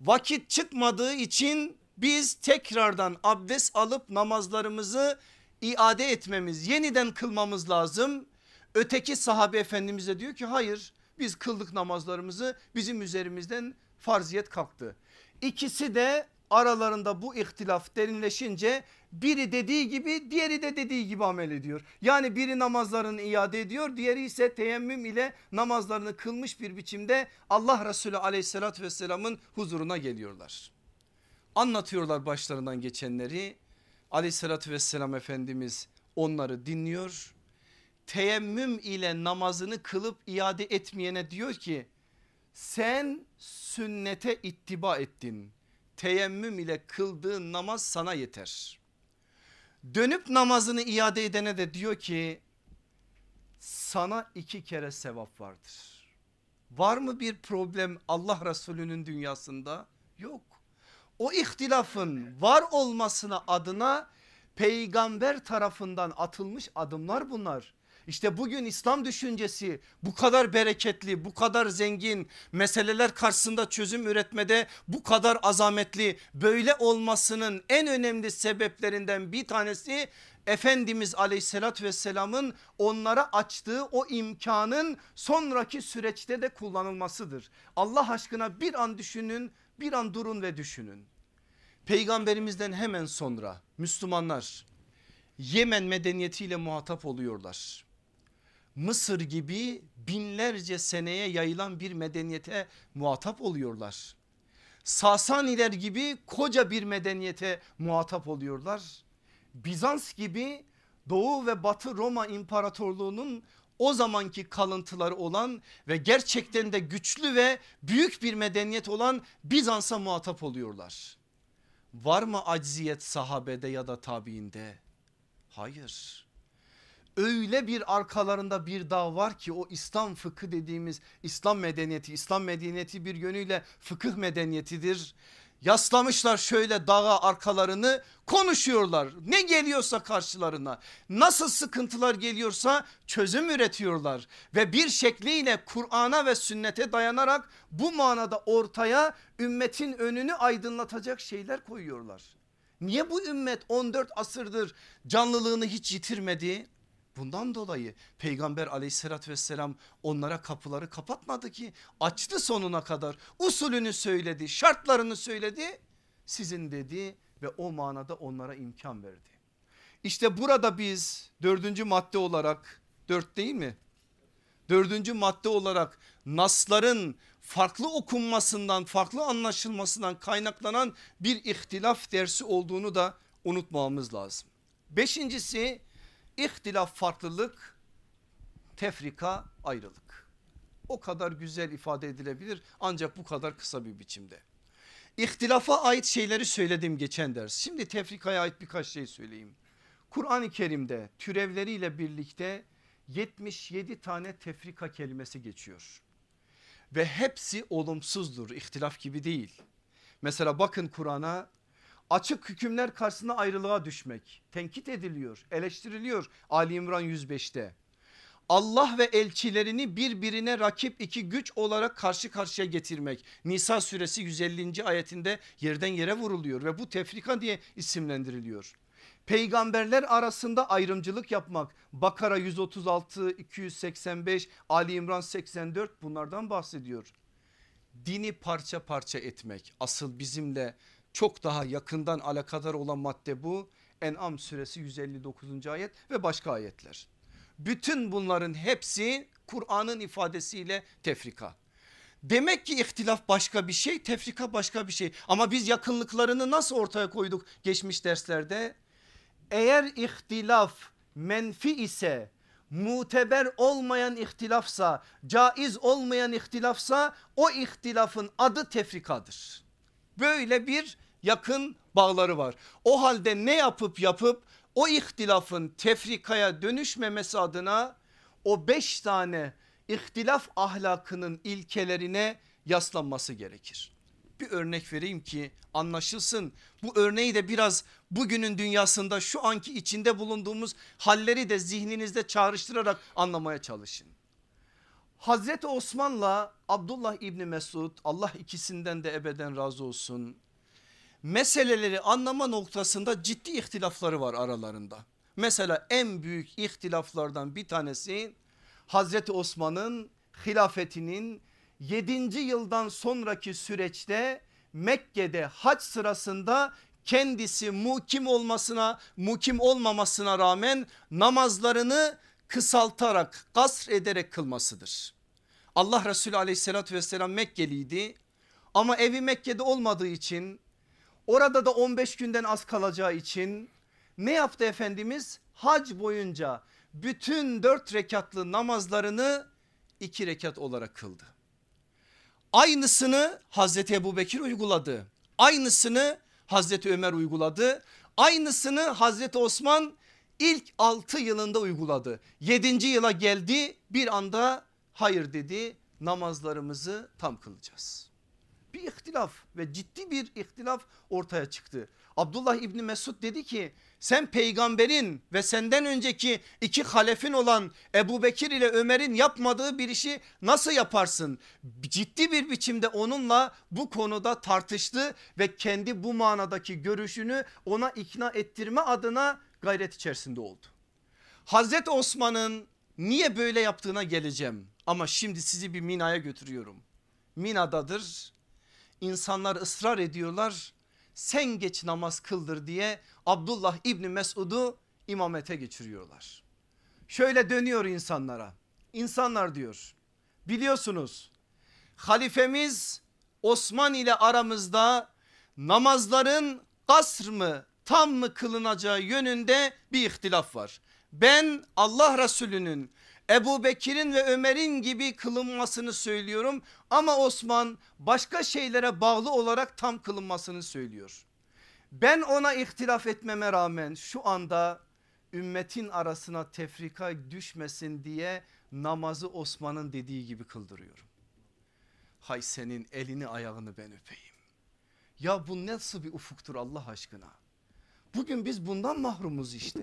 Speaker 2: vakit çıkmadığı için biz tekrardan abdest alıp namazlarımızı iade etmemiz yeniden kılmamız lazım. Öteki sahabe efendimiz de diyor ki hayır biz kıldık namazlarımızı bizim üzerimizden farziyet kalktı. İkisi de aralarında bu ihtilaf derinleşince biri dediği gibi diğeri de dediği gibi amel ediyor. Yani biri namazlarını iade ediyor diğeri ise teyemmüm ile namazlarını kılmış bir biçimde Allah Resulü aleyhissalatü vesselamın huzuruna geliyorlar. Anlatıyorlar başlarından geçenleri aleyhissalatü vesselam Efendimiz onları dinliyor. Teyemmüm ile namazını kılıp iade etmeyene diyor ki sen sünnete ittiba ettin teyemmüm ile kıldığın namaz sana yeter. Dönüp namazını iade edene de diyor ki sana iki kere sevap vardır. Var mı bir problem Allah Resulü'nün dünyasında? Yok. O ihtilafın var olmasına adına peygamber tarafından atılmış adımlar bunlar. İşte bugün İslam düşüncesi bu kadar bereketli, bu kadar zengin, meseleler karşısında çözüm üretmede bu kadar azametli böyle olmasının en önemli sebeplerinden bir tanesi Efendimiz aleyhissalatü vesselamın onlara açtığı o imkanın sonraki süreçte de kullanılmasıdır. Allah aşkına bir an düşünün bir an durun ve düşünün. Peygamberimizden hemen sonra Müslümanlar Yemen medeniyetiyle muhatap oluyorlar. Mısır gibi binlerce seneye yayılan bir medeniyete muhatap oluyorlar. Sasaniler gibi koca bir medeniyete muhatap oluyorlar. Bizans gibi Doğu ve Batı Roma İmparatorluğu'nun o zamanki kalıntıları olan ve gerçekten de güçlü ve büyük bir medeniyet olan Bizans'a muhatap oluyorlar. Var mı acziyet sahabede ya da tabiinde? Hayır öyle bir arkalarında bir dağ var ki o İslam fıkı dediğimiz İslam medeniyeti İslam medeniyeti bir yönüyle fıkıh medeniyetidir. Yaslamışlar şöyle dağa arkalarını konuşuyorlar. Ne geliyorsa karşılarına nasıl sıkıntılar geliyorsa çözüm üretiyorlar. Ve bir şekliyle Kur'an'a ve sünnete dayanarak bu manada ortaya ümmetin önünü aydınlatacak şeyler koyuyorlar. Niye bu ümmet 14 asırdır canlılığını hiç yitirmedi? Bundan dolayı peygamber aleyhissalatü vesselam onlara kapıları kapatmadı ki açtı sonuna kadar usulünü söyledi şartlarını söyledi sizin dedi ve o manada onlara imkan verdi. İşte burada biz dördüncü madde olarak dört değil mi? Dördüncü madde olarak nasların farklı okunmasından farklı anlaşılmasından kaynaklanan bir ihtilaf dersi olduğunu da unutmamamız lazım. Beşincisi İhtilaf farklılık, tefrika ayrılık. O kadar güzel ifade edilebilir ancak bu kadar kısa bir biçimde. İhtilafa ait şeyleri söyledim geçen ders. Şimdi tefrikaya ait birkaç şey söyleyeyim. Kur'an-ı Kerim'de türevleriyle birlikte 77 tane tefrika kelimesi geçiyor. Ve hepsi olumsuzdur ihtilaf gibi değil. Mesela bakın Kur'an'a açık hükümler karşısında ayrılığa düşmek tenkit ediliyor eleştiriliyor Ali İmran 105'te. Allah ve elçilerini birbirine rakip iki güç olarak karşı karşıya getirmek. Nisa suresi 150. ayetinde yerden yere vuruluyor ve bu tefrika diye isimlendiriliyor. Peygamberler arasında ayrımcılık yapmak. Bakara 136, 285, Ali İmran 84 bunlardan bahsediyor. Dini parça parça etmek asıl bizimle çok daha yakından alakadar olan madde bu. En'am suresi 159. ayet ve başka ayetler. Bütün bunların hepsi Kur'an'ın ifadesiyle tefrika. Demek ki ihtilaf başka bir şey tefrika başka bir şey ama biz yakınlıklarını nasıl ortaya koyduk geçmiş derslerde? Eğer ihtilaf menfi ise muteber olmayan ihtilafsa caiz olmayan ihtilafsa o ihtilafın adı tefrikadır. Böyle bir yakın bağları var. O halde ne yapıp yapıp o ihtilafın tefrikaya dönüşmemesi adına o beş tane ihtilaf ahlakının ilkelerine yaslanması gerekir. Bir örnek vereyim ki anlaşılsın. Bu örneği de biraz bugünün dünyasında şu anki içinde bulunduğumuz halleri de zihninizde çağrıştırarak anlamaya çalışın. Hazreti Osman'la Abdullah İbni Mesud Allah ikisinden de ebeden razı olsun. Meseleleri anlama noktasında ciddi ihtilafları var aralarında. Mesela en büyük ihtilaflardan bir tanesi Hazreti Osman'ın hilafetinin 7. yıldan sonraki süreçte Mekke'de hac sırasında kendisi mukim olmasına mukim olmamasına rağmen namazlarını kısaltarak gasr ederek kılmasıdır. Allah Resulü aleyhissalatü vesselam Mekkeliydi ama evi Mekke'de olmadığı için orada da 15 günden az kalacağı için ne yaptı Efendimiz? Hac boyunca bütün dört rekatlı namazlarını iki rekat olarak kıldı. Aynısını Hazreti Ebu Bekir uyguladı. Aynısını Hazreti Ömer uyguladı. Aynısını Hazreti Osman ilk 6 yılında uyguladı. 7. yıla geldi bir anda hayır dedi namazlarımızı tam kılacağız. Bir ihtilaf ve ciddi bir ihtilaf ortaya çıktı. Abdullah İbni Mesud dedi ki sen peygamberin ve senden önceki iki halefin olan Ebu Bekir ile Ömer'in yapmadığı bir işi nasıl yaparsın? Ciddi bir biçimde onunla bu konuda tartıştı ve kendi bu manadaki görüşünü ona ikna ettirme adına gayret içerisinde oldu. Hazreti Osman'ın niye böyle yaptığına geleceğim ama şimdi sizi bir Mina'ya götürüyorum. Mina'dadır insanlar ısrar ediyorlar sen geç namaz kıldır diye Abdullah İbni Mesud'u imamete geçiriyorlar. Şöyle dönüyor insanlara. İnsanlar diyor biliyorsunuz halifemiz Osman ile aramızda namazların kasr mı tam mı kılınacağı yönünde bir ihtilaf var. Ben Allah Resulü'nün Ebu Bekir'in ve Ömer'in gibi kılınmasını söylüyorum ama Osman başka şeylere bağlı olarak tam kılınmasını söylüyor. Ben ona ihtilaf etmeme rağmen şu anda ümmetin arasına tefrika düşmesin diye namazı Osman'ın dediği gibi kıldırıyorum. Hay senin elini ayağını ben öpeyim. Ya bu nasıl bir ufuktur Allah aşkına? Bugün biz bundan mahrumuz işte.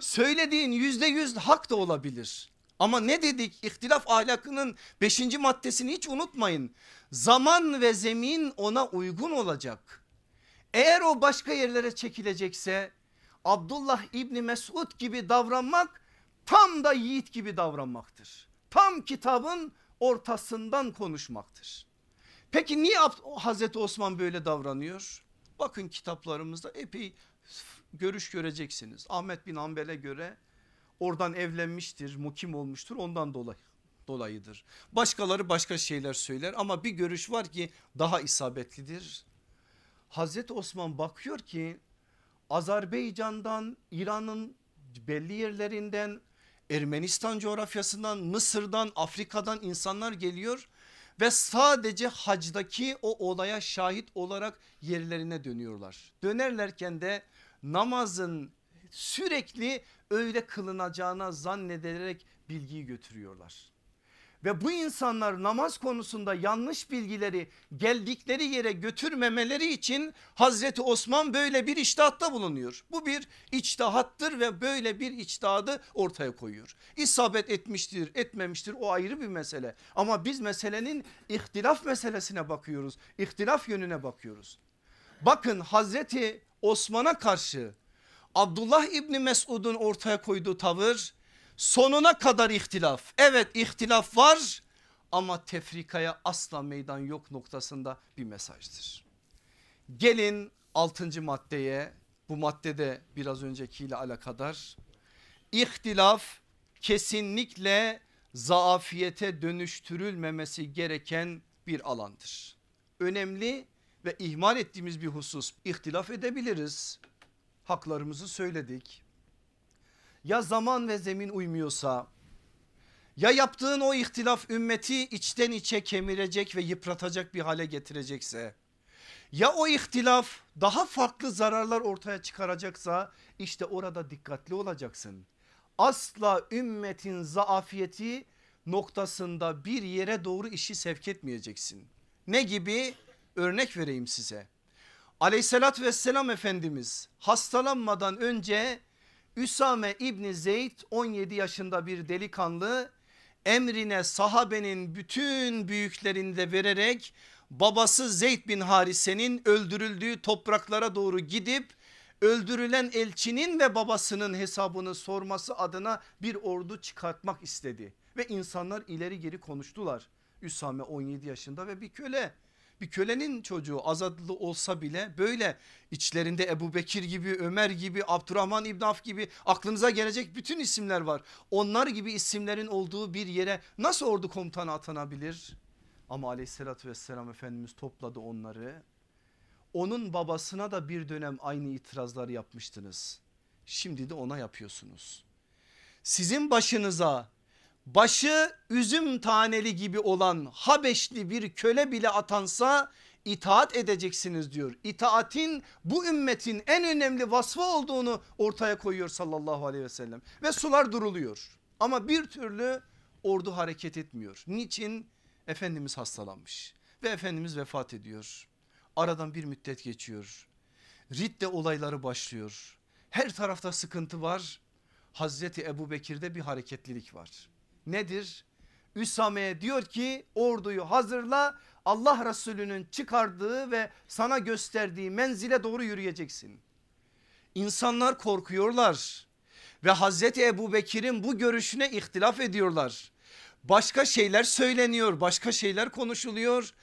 Speaker 2: Söylediğin yüzde yüz hak da olabilir. Ama ne dedik ihtilaf ahlakının beşinci maddesini hiç unutmayın. Zaman ve zemin ona uygun olacak. Eğer o başka yerlere çekilecekse Abdullah İbni Mesud gibi davranmak tam da yiğit gibi davranmaktır. Tam kitabın ortasından konuşmaktır. Peki niye Hazreti Osman böyle davranıyor? Bakın kitaplarımızda epey görüş göreceksiniz. Ahmet bin Hanbel'e göre oradan evlenmiştir, mukim olmuştur ondan dolayı dolayıdır. Başkaları başka şeyler söyler ama bir görüş var ki daha isabetlidir. Hazreti Osman bakıyor ki Azerbaycan'dan İran'ın belli yerlerinden Ermenistan coğrafyasından Mısır'dan Afrika'dan insanlar geliyor ve sadece hacdaki o olaya şahit olarak yerlerine dönüyorlar. Dönerlerken de namazın sürekli öyle kılınacağına zannederek bilgiyi götürüyorlar. Ve bu insanlar namaz konusunda yanlış bilgileri geldikleri yere götürmemeleri için Hazreti Osman böyle bir içtihatta bulunuyor. Bu bir içtihattır ve böyle bir içtihadı ortaya koyuyor. İsabet etmiştir etmemiştir o ayrı bir mesele. Ama biz meselenin ihtilaf meselesine bakıyoruz. İhtilaf yönüne bakıyoruz. Bakın Hazreti Osman'a karşı Abdullah İbni Mesud'un ortaya koyduğu tavır sonuna kadar ihtilaf. Evet ihtilaf var ama tefrikaya asla meydan yok noktasında bir mesajdır. Gelin 6. maddeye bu maddede biraz öncekiyle alakadar. İhtilaf kesinlikle zaafiyete dönüştürülmemesi gereken bir alandır. Önemli ve ihmal ettiğimiz bir husus ihtilaf edebiliriz. Haklarımızı söyledik. Ya zaman ve zemin uymuyorsa ya yaptığın o ihtilaf ümmeti içten içe kemirecek ve yıpratacak bir hale getirecekse ya o ihtilaf daha farklı zararlar ortaya çıkaracaksa işte orada dikkatli olacaksın. Asla ümmetin zaafiyeti noktasında bir yere doğru işi sevk etmeyeceksin. Ne gibi? Örnek vereyim size. Aleyhissalatü vesselam Efendimiz hastalanmadan önce Üsame İbni Zeyd 17 yaşında bir delikanlı emrine sahabenin bütün büyüklerini de vererek babası Zeyd bin Harise'nin öldürüldüğü topraklara doğru gidip öldürülen elçinin ve babasının hesabını sorması adına bir ordu çıkartmak istedi. Ve insanlar ileri geri konuştular. Üsame 17 yaşında ve bir köle bir kölenin çocuğu azadlı olsa bile böyle içlerinde Ebu Bekir gibi Ömer gibi Abdurrahman İbn Af gibi aklınıza gelecek bütün isimler var. Onlar gibi isimlerin olduğu bir yere nasıl ordu komutanı atanabilir? Ama aleyhissalatü vesselam Efendimiz topladı onları. Onun babasına da bir dönem aynı itirazları yapmıştınız. Şimdi de ona yapıyorsunuz. Sizin başınıza başı üzüm taneli gibi olan Habeşli bir köle bile atansa itaat edeceksiniz diyor. İtaatin bu ümmetin en önemli vasfı olduğunu ortaya koyuyor sallallahu aleyhi ve sellem. Ve sular duruluyor ama bir türlü ordu hareket etmiyor. Niçin? Efendimiz hastalanmış ve Efendimiz vefat ediyor. Aradan bir müddet geçiyor. Ridde olayları başlıyor. Her tarafta sıkıntı var. Hazreti Ebu Bekir'de bir hareketlilik var. Nedir? Üsame'ye diyor ki orduyu hazırla Allah Resulü'nün çıkardığı ve sana gösterdiği menzile doğru yürüyeceksin. İnsanlar korkuyorlar ve Hazreti Ebu Bekir'in bu görüşüne ihtilaf ediyorlar. Başka şeyler söyleniyor başka şeyler konuşuluyor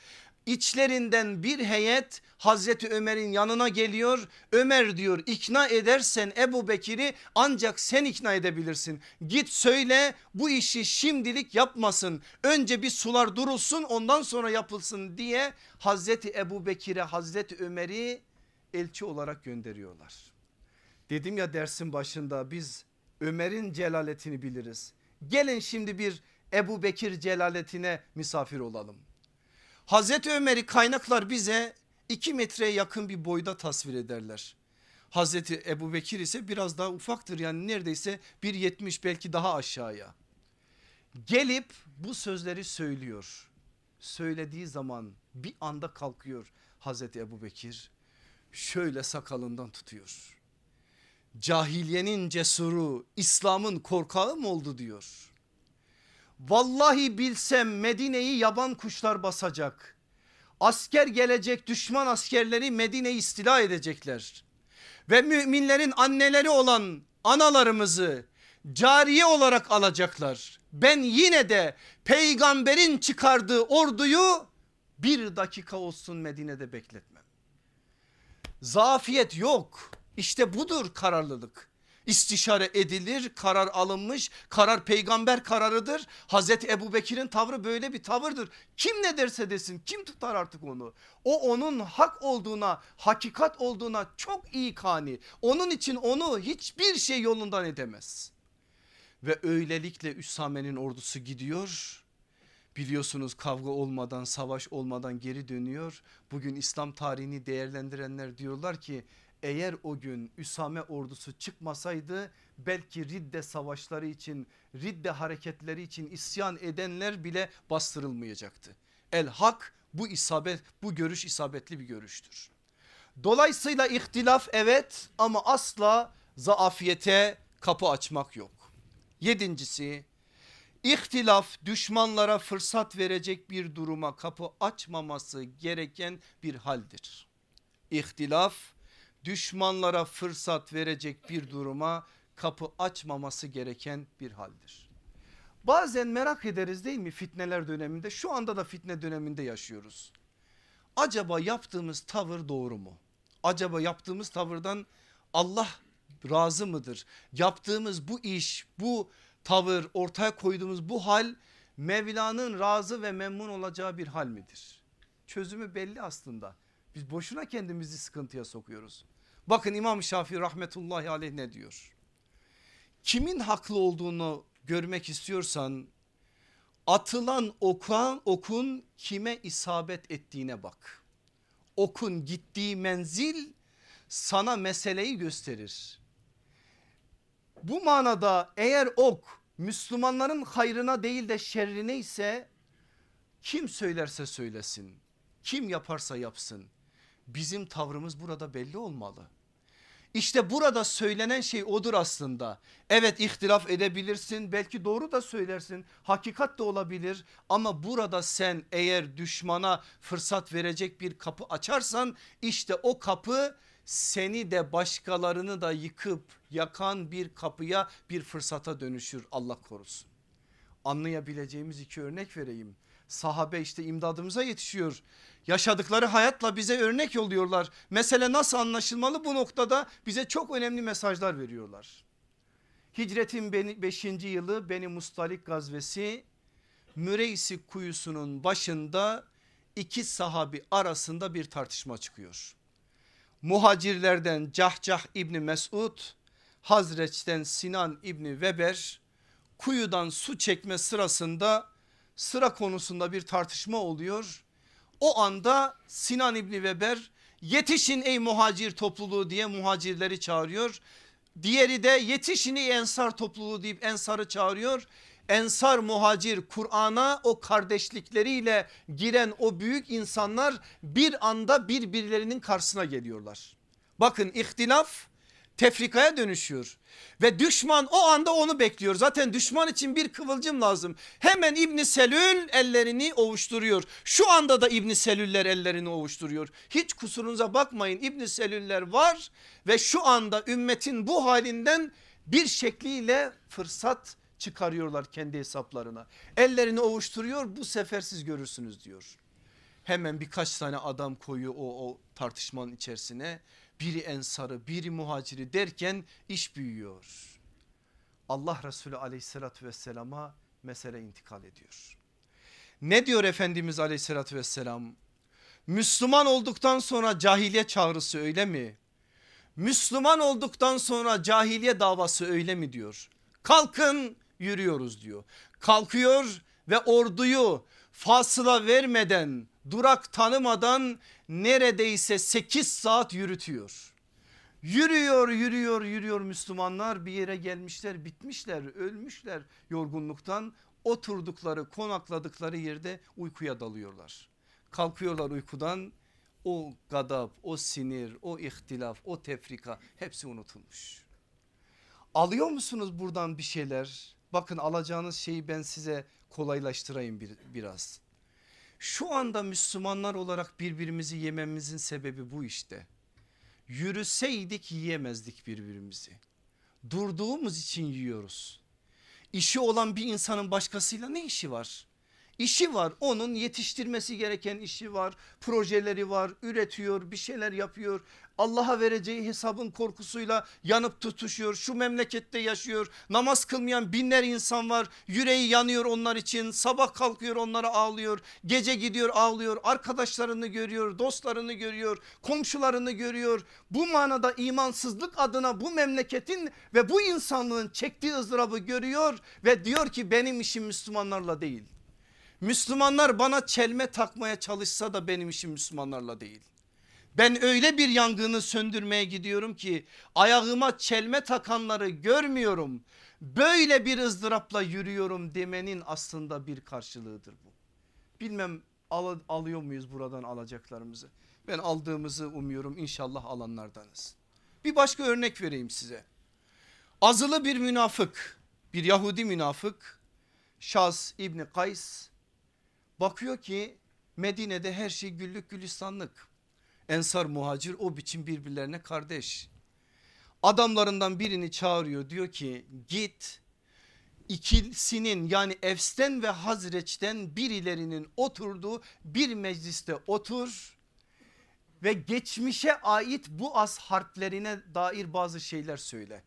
Speaker 2: İçlerinden bir heyet Hazreti Ömer'in yanına geliyor. Ömer diyor ikna edersen Ebu Bekir'i ancak sen ikna edebilirsin. Git söyle bu işi şimdilik yapmasın. Önce bir sular durulsun ondan sonra yapılsın diye Hazreti Ebu Bekir'e Hazreti Ömer'i elçi olarak gönderiyorlar. Dedim ya dersin başında biz Ömer'in celaletini biliriz. Gelin şimdi bir Ebu Bekir celaletine misafir olalım. Hazreti Ömer'i kaynaklar bize 2 metreye yakın bir boyda tasvir ederler. Hazreti Ebu Bekir ise biraz daha ufaktır yani neredeyse 1.70 belki daha aşağıya. Gelip bu sözleri söylüyor. Söylediği zaman bir anda kalkıyor Hazreti Ebu Bekir. Şöyle sakalından tutuyor. Cahiliyenin cesuru İslam'ın korkağı mı oldu diyor. Vallahi bilsem Medine'yi yaban kuşlar basacak. Asker gelecek düşman askerleri Medine'yi istila edecekler. Ve müminlerin anneleri olan analarımızı cariye olarak alacaklar. Ben yine de peygamberin çıkardığı orduyu bir dakika olsun Medine'de bekletmem. Zafiyet yok. İşte budur kararlılık istişare edilir karar alınmış karar peygamber kararıdır. Hazreti Ebu Bekir'in tavrı böyle bir tavırdır. Kim ne derse desin kim tutar artık onu? O onun hak olduğuna hakikat olduğuna çok iyi kani. Onun için onu hiçbir şey yolundan edemez. Ve öylelikle Üsame'nin ordusu gidiyor. Biliyorsunuz kavga olmadan savaş olmadan geri dönüyor. Bugün İslam tarihini değerlendirenler diyorlar ki eğer o gün Üsame ordusu çıkmasaydı belki Ridde savaşları için Ridde hareketleri için isyan edenler bile bastırılmayacaktı. El hak bu isabet bu görüş isabetli bir görüştür. Dolayısıyla ihtilaf evet ama asla zaafiyete kapı açmak yok. Yedincisi ihtilaf düşmanlara fırsat verecek bir duruma kapı açmaması gereken bir haldir. İhtilaf düşmanlara fırsat verecek bir duruma kapı açmaması gereken bir haldir. Bazen merak ederiz değil mi fitneler döneminde şu anda da fitne döneminde yaşıyoruz. Acaba yaptığımız tavır doğru mu? Acaba yaptığımız tavırdan Allah razı mıdır? Yaptığımız bu iş bu tavır ortaya koyduğumuz bu hal Mevla'nın razı ve memnun olacağı bir hal midir? Çözümü belli aslında. Biz boşuna kendimizi sıkıntıya sokuyoruz. Bakın İmam Şafii rahmetullahi aleyh ne diyor? Kimin haklı olduğunu görmek istiyorsan atılan okan, okun kime isabet ettiğine bak. Okun gittiği menzil sana meseleyi gösterir. Bu manada eğer ok Müslümanların hayrına değil de şerrine ise kim söylerse söylesin, kim yaparsa yapsın bizim tavrımız burada belli olmalı. İşte burada söylenen şey odur aslında. Evet ihtilaf edebilirsin belki doğru da söylersin hakikat da olabilir ama burada sen eğer düşmana fırsat verecek bir kapı açarsan işte o kapı seni de başkalarını da yıkıp yakan bir kapıya bir fırsata dönüşür Allah korusun. Anlayabileceğimiz iki örnek vereyim. Sahabe işte imdadımıza yetişiyor. Yaşadıkları hayatla bize örnek oluyorlar. Mesele nasıl anlaşılmalı bu noktada bize çok önemli mesajlar veriyorlar. Hicretin 5. yılı Beni Mustalik gazvesi Müreysi kuyusunun başında iki sahabi arasında bir tartışma çıkıyor. Muhacirlerden Cahcah İbni Mesud, Hazreç'ten Sinan İbni Weber kuyudan su çekme sırasında sıra konusunda bir tartışma oluyor. O anda Sinan İbni Weber yetişin ey muhacir topluluğu diye muhacirleri çağırıyor. Diğeri de yetişin ey ensar topluluğu deyip ensarı çağırıyor. Ensar muhacir Kur'an'a o kardeşlikleriyle giren o büyük insanlar bir anda birbirlerinin karşısına geliyorlar. Bakın ihtilaf tefrikaya dönüşüyor. Ve düşman o anda onu bekliyor. Zaten düşman için bir kıvılcım lazım. Hemen İbni Selül ellerini ovuşturuyor. Şu anda da İbni Selüller ellerini ovuşturuyor. Hiç kusurunuza bakmayın İbni Selüller var ve şu anda ümmetin bu halinden bir şekliyle fırsat çıkarıyorlar kendi hesaplarına. Ellerini ovuşturuyor bu sefer siz görürsünüz diyor. Hemen birkaç tane adam koyuyor o, o tartışmanın içerisine biri ensarı biri muhaciri derken iş büyüyor. Allah Resulü aleyhissalatü vesselama mesele intikal ediyor. Ne diyor Efendimiz aleyhissalatü vesselam? Müslüman olduktan sonra cahiliye çağrısı öyle mi? Müslüman olduktan sonra cahiliye davası öyle mi diyor? Kalkın yürüyoruz diyor. Kalkıyor ve orduyu fasıla vermeden durak tanımadan neredeyse 8 saat yürütüyor. Yürüyor yürüyor yürüyor Müslümanlar bir yere gelmişler bitmişler ölmüşler yorgunluktan oturdukları konakladıkları yerde uykuya dalıyorlar. Kalkıyorlar uykudan o gadap o sinir o ihtilaf o tefrika hepsi unutulmuş. Alıyor musunuz buradan bir şeyler? Bakın alacağınız şeyi ben size kolaylaştırayım bir, biraz. Şu anda Müslümanlar olarak birbirimizi yememizin sebebi bu işte. Yürüseydik yiyemezdik birbirimizi. Durduğumuz için yiyoruz. İşi olan bir insanın başkasıyla ne işi var? İşi var onun yetiştirmesi gereken işi var projeleri var üretiyor bir şeyler yapıyor Allah'a vereceği hesabın korkusuyla yanıp tutuşuyor. Şu memlekette yaşıyor. Namaz kılmayan binler insan var. Yüreği yanıyor onlar için. Sabah kalkıyor onlara ağlıyor. Gece gidiyor ağlıyor. Arkadaşlarını görüyor dostlarını görüyor komşularını görüyor. Bu manada imansızlık adına bu memleketin ve bu insanlığın çektiği ızdırabı görüyor ve diyor ki benim işim Müslümanlarla değil. Müslümanlar bana çelme takmaya çalışsa da benim işim Müslümanlarla değil. Ben öyle bir yangını söndürmeye gidiyorum ki ayağıma çelme takanları görmüyorum. Böyle bir ızdırapla yürüyorum demenin aslında bir karşılığıdır bu. Bilmem al, alıyor muyuz buradan alacaklarımızı. Ben aldığımızı umuyorum inşallah alanlardanız. Bir başka örnek vereyim size. Azılı bir münafık bir Yahudi münafık Şaz İbni Kays Bakıyor ki Medine'de her şey güllük gülistanlık. Ensar muhacir o biçim birbirlerine kardeş. Adamlarından birini çağırıyor diyor ki git ikilisinin yani Efs'ten ve Hazreç'ten birilerinin oturduğu bir mecliste otur ve geçmişe ait bu az harplerine dair bazı şeyler söyle.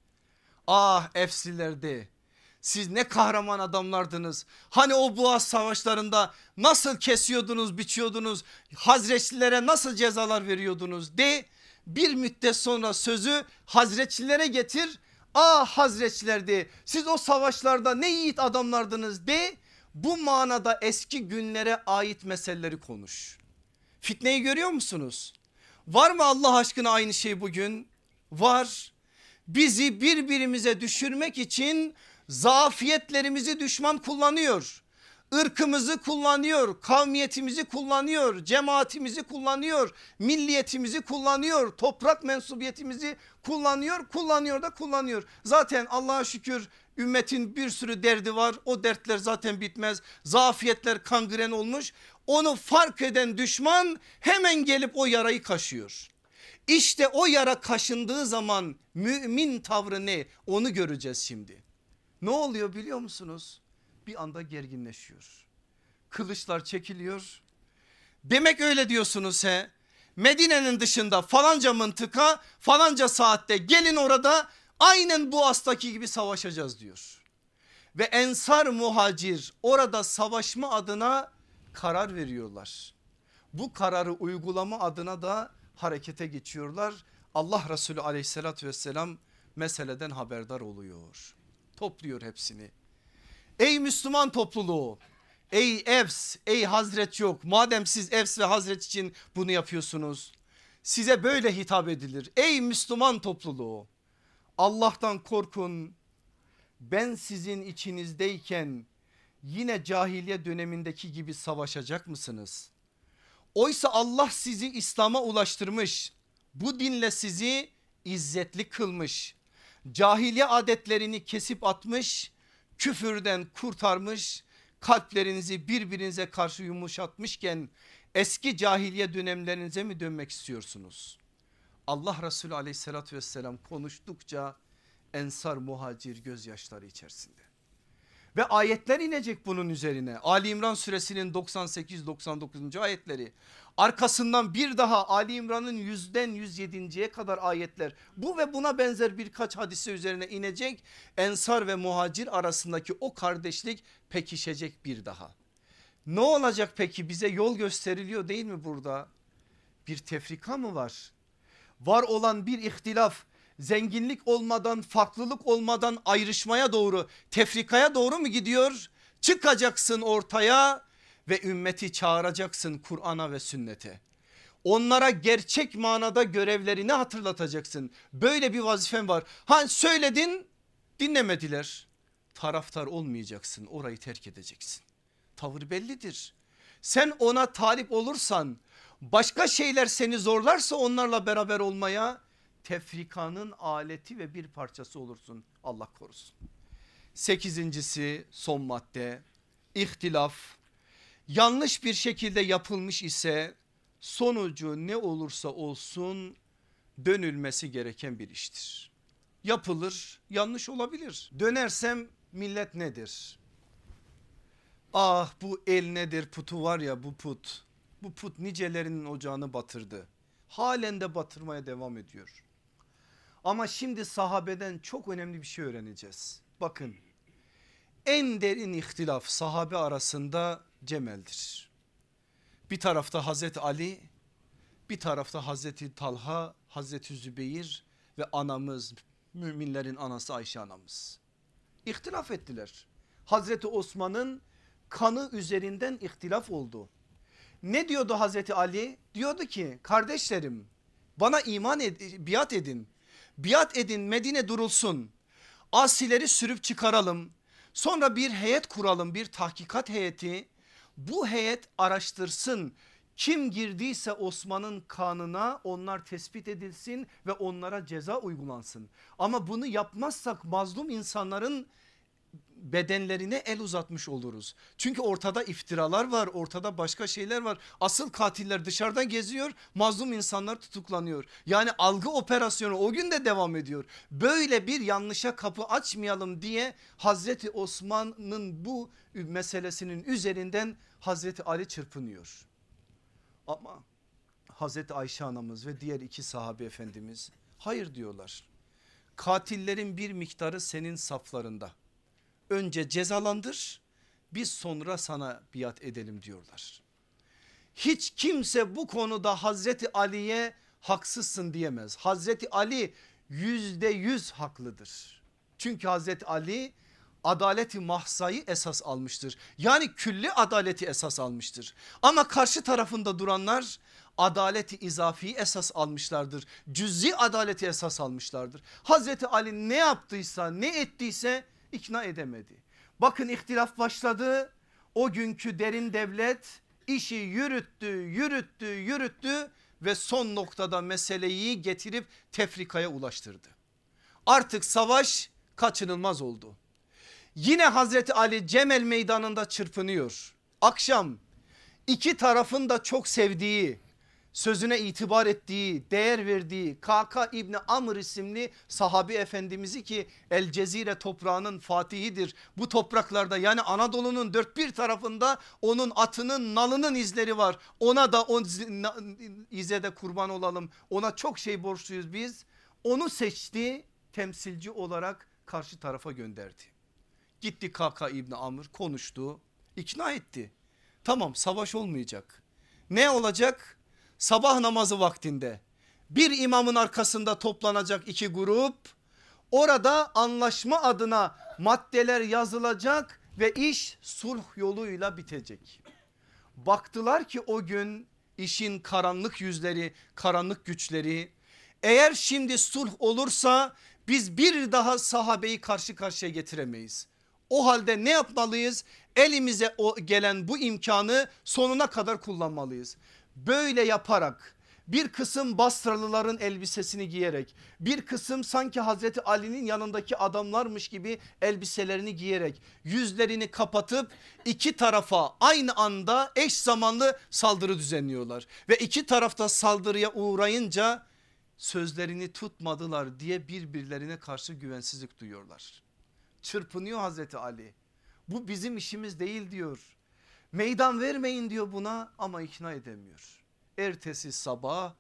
Speaker 2: Ah Efslilerdi siz ne kahraman adamlardınız. Hani o Boğaz savaşlarında nasıl kesiyordunuz, biçiyordunuz, Hazreçlilere nasıl cezalar veriyordunuz de bir müddet sonra sözü Hazreçlilere getir. Ah Hazreçlerdi siz o savaşlarda ne yiğit adamlardınız de bu manada eski günlere ait meseleleri konuş. Fitneyi görüyor musunuz? Var mı Allah aşkına aynı şey bugün? Var. Bizi birbirimize düşürmek için zafiyetlerimizi düşman kullanıyor. Irkımızı kullanıyor, kavmiyetimizi kullanıyor, cemaatimizi kullanıyor, milliyetimizi kullanıyor, toprak mensubiyetimizi kullanıyor, kullanıyor da kullanıyor. Zaten Allah'a şükür ümmetin bir sürü derdi var. O dertler zaten bitmez. Zafiyetler kangren olmuş. Onu fark eden düşman hemen gelip o yarayı kaşıyor. İşte o yara kaşındığı zaman mümin tavrı ne onu göreceğiz şimdi. Ne oluyor biliyor musunuz? Bir anda gerginleşiyor. Kılıçlar çekiliyor. Demek öyle diyorsunuz he. Medine'nin dışında falanca mıntıka falanca saatte gelin orada aynen bu hastaki gibi savaşacağız diyor. Ve ensar muhacir orada savaşma adına karar veriyorlar. Bu kararı uygulama adına da harekete geçiyorlar. Allah Resulü aleyhissalatü vesselam meseleden haberdar oluyor. Topluyor hepsini. Ey Müslüman topluluğu ey Evs ey Hazret yok madem siz Evs ve Hazret için bunu yapıyorsunuz. Size böyle hitap edilir ey Müslüman topluluğu Allah'tan korkun ben sizin içinizdeyken yine cahiliye dönemindeki gibi savaşacak mısınız? Oysa Allah sizi İslam'a ulaştırmış. Bu dinle sizi izzetli kılmış. Cahiliye adetlerini kesip atmış. Küfürden kurtarmış. Kalplerinizi birbirinize karşı yumuşatmışken eski cahiliye dönemlerinize mi dönmek istiyorsunuz? Allah Resulü aleyhissalatü vesselam konuştukça ensar muhacir gözyaşları içerisinde. Ve ayetler inecek bunun üzerine. Ali İmran suresinin 98-99. ayetleri. Arkasından bir daha Ali İmran'ın yüzden 107.ye kadar ayetler. Bu ve buna benzer birkaç hadise üzerine inecek. Ensar ve muhacir arasındaki o kardeşlik pekişecek bir daha. Ne olacak peki bize yol gösteriliyor değil mi burada? Bir tefrika mı var? Var olan bir ihtilaf zenginlik olmadan farklılık olmadan ayrışmaya doğru tefrikaya doğru mu gidiyor? Çıkacaksın ortaya ve ümmeti çağıracaksın Kur'an'a ve sünnete. Onlara gerçek manada görevlerini hatırlatacaksın. Böyle bir vazifen var. Ha söyledin dinlemediler. Taraftar olmayacaksın orayı terk edeceksin. Tavır bellidir. Sen ona talip olursan başka şeyler seni zorlarsa onlarla beraber olmaya tefrikanın aleti ve bir parçası olursun Allah korusun. Sekizincisi son madde ihtilaf yanlış bir şekilde yapılmış ise sonucu ne olursa olsun dönülmesi gereken bir iştir. Yapılır yanlış olabilir dönersem millet nedir? Ah bu el nedir putu var ya bu put bu put nicelerinin ocağını batırdı. Halen de batırmaya devam ediyor. Ama şimdi sahabeden çok önemli bir şey öğreneceğiz. Bakın en derin ihtilaf sahabe arasında Cemel'dir. Bir tarafta Hazreti Ali bir tarafta Hazreti Talha Hazreti Zübeyir ve anamız müminlerin anası Ayşe anamız. İhtilaf ettiler. Hazreti Osman'ın kanı üzerinden ihtilaf oldu. Ne diyordu Hazreti Ali? Diyordu ki kardeşlerim bana iman ed biat edin biat edin Medine durulsun. Asileri sürüp çıkaralım. Sonra bir heyet kuralım bir tahkikat heyeti. Bu heyet araştırsın. Kim girdiyse Osman'ın kanına onlar tespit edilsin ve onlara ceza uygulansın. Ama bunu yapmazsak mazlum insanların bedenlerine el uzatmış oluruz. Çünkü ortada iftiralar var ortada başka şeyler var. Asıl katiller dışarıdan geziyor mazlum insanlar tutuklanıyor. Yani algı operasyonu o gün de devam ediyor. Böyle bir yanlışa kapı açmayalım diye Hazreti Osman'ın bu meselesinin üzerinden Hazreti Ali çırpınıyor. Ama Hazreti Ayşe anamız ve diğer iki sahabe efendimiz hayır diyorlar. Katillerin bir miktarı senin saflarında. Önce cezalandır biz sonra sana biat edelim diyorlar. Hiç kimse bu konuda Hazreti Ali'ye haksızsın diyemez. Hazreti Ali yüzde yüz haklıdır. Çünkü Hazreti Ali adaleti mahsayı esas almıştır. Yani külli adaleti esas almıştır. Ama karşı tarafında duranlar adaleti izafi esas almışlardır. Cüzi adaleti esas almışlardır. Hazreti Ali ne yaptıysa ne ettiyse ikna edemedi. Bakın ihtilaf başladı. O günkü derin devlet işi yürüttü, yürüttü, yürüttü ve son noktada meseleyi getirip tefrikaya ulaştırdı. Artık savaş kaçınılmaz oldu. Yine Hazreti Ali Cemel meydanında çırpınıyor. Akşam iki tarafın da çok sevdiği sözüne itibar ettiği değer verdiği Kaka İbni Amr isimli sahabi efendimizi ki El Cezire toprağının fatihidir. Bu topraklarda yani Anadolu'nun dört bir tarafında onun atının nalının izleri var. Ona da o ize de kurban olalım ona çok şey borçluyuz biz. Onu seçti temsilci olarak karşı tarafa gönderdi. Gitti Kaka İbni Amr konuştu ikna etti. Tamam savaş olmayacak. Ne olacak? Sabah namazı vaktinde bir imamın arkasında toplanacak iki grup orada anlaşma adına maddeler yazılacak ve iş sulh yoluyla bitecek. Baktılar ki o gün işin karanlık yüzleri karanlık güçleri eğer şimdi sulh olursa biz bir daha sahabeyi karşı karşıya getiremeyiz. O halde ne yapmalıyız? Elimize gelen bu imkanı sonuna kadar kullanmalıyız. Böyle yaparak bir kısım Basralıların elbisesini giyerek bir kısım sanki Hazreti Ali'nin yanındaki adamlarmış gibi elbiselerini giyerek yüzlerini kapatıp iki tarafa aynı anda eş zamanlı saldırı düzenliyorlar. Ve iki tarafta saldırıya uğrayınca sözlerini tutmadılar diye birbirlerine karşı güvensizlik duyuyorlar. Çırpınıyor Hazreti Ali bu bizim işimiz değil diyor Meydan vermeyin diyor buna ama ikna edemiyor. Ertesi sabah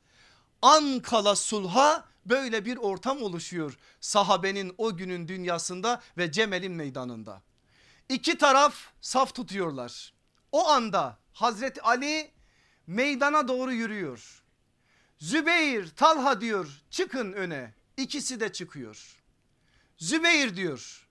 Speaker 2: Ankala sulha böyle bir ortam oluşuyor. Sahabenin o günün dünyasında ve Cemel'in meydanında. İki taraf saf tutuyorlar. O anda Hazreti Ali meydana doğru yürüyor. Zübeyir Talha diyor çıkın öne. İkisi de çıkıyor. Zübeyir diyor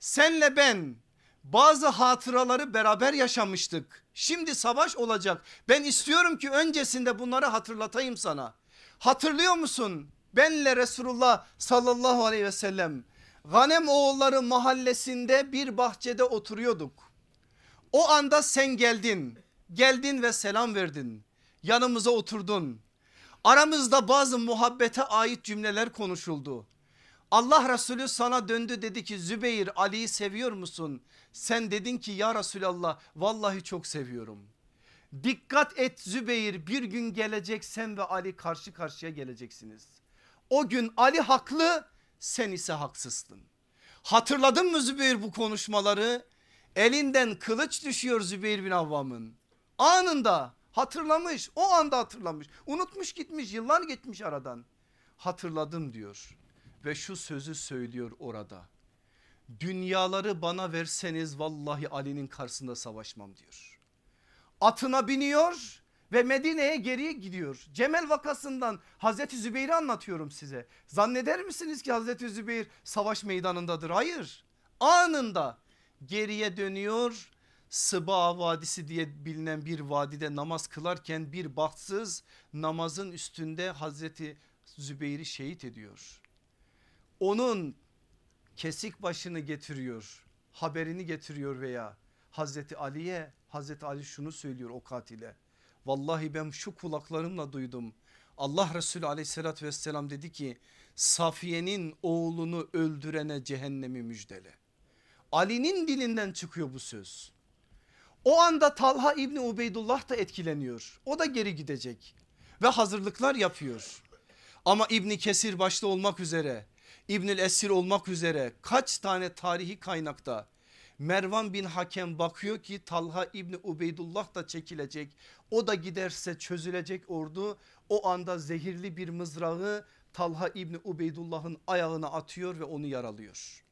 Speaker 2: senle ben bazı hatıraları beraber yaşamıştık. Şimdi savaş olacak. Ben istiyorum ki öncesinde bunları hatırlatayım sana. Hatırlıyor musun? Benle Resulullah sallallahu aleyhi ve sellem Ganem oğulları mahallesinde bir bahçede oturuyorduk. O anda sen geldin. Geldin ve selam verdin. Yanımıza oturdun. Aramızda bazı muhabbete ait cümleler konuşuldu. Allah Resulü sana döndü dedi ki Zübeyir Ali'yi seviyor musun? Sen dedin ki ya Resulallah vallahi çok seviyorum. Dikkat et Zübeyir bir gün gelecek sen ve Ali karşı karşıya geleceksiniz. O gün Ali haklı sen ise haksızsın. Hatırladın mı Zübeyir bu konuşmaları? Elinden kılıç düşüyor Zübeyir bin Avvam'ın. Anında hatırlamış o anda hatırlamış. Unutmuş gitmiş yıllar geçmiş aradan. Hatırladım diyor ve şu sözü söylüyor orada. Dünyaları bana verseniz vallahi Ali'nin karşısında savaşmam diyor. Atına biniyor ve Medine'ye geriye gidiyor. Cemel vakasından Hazreti Zübeyir'i anlatıyorum size. Zanneder misiniz ki Hazreti Zübeyir savaş meydanındadır? Hayır. Anında geriye dönüyor. Sıba Vadisi diye bilinen bir vadide namaz kılarken bir bahtsız namazın üstünde Hazreti Zübeyir'i şehit ediyor onun kesik başını getiriyor haberini getiriyor veya Hazreti Ali'ye Hazreti Ali şunu söylüyor o katile vallahi ben şu kulaklarımla duydum Allah Resulü aleyhissalatü vesselam dedi ki Safiye'nin oğlunu öldürene cehennemi müjdele Ali'nin dilinden çıkıyor bu söz. O anda Talha İbni Ubeydullah da etkileniyor. O da geri gidecek ve hazırlıklar yapıyor. Ama İbni Kesir başta olmak üzere İbnül Esir olmak üzere kaç tane tarihi kaynakta Mervan bin Hakem bakıyor ki Talha İbni Ubeydullah da çekilecek. O da giderse çözülecek ordu. O anda zehirli bir mızrağı Talha İbni Ubeydullah'ın ayağına atıyor ve onu yaralıyor.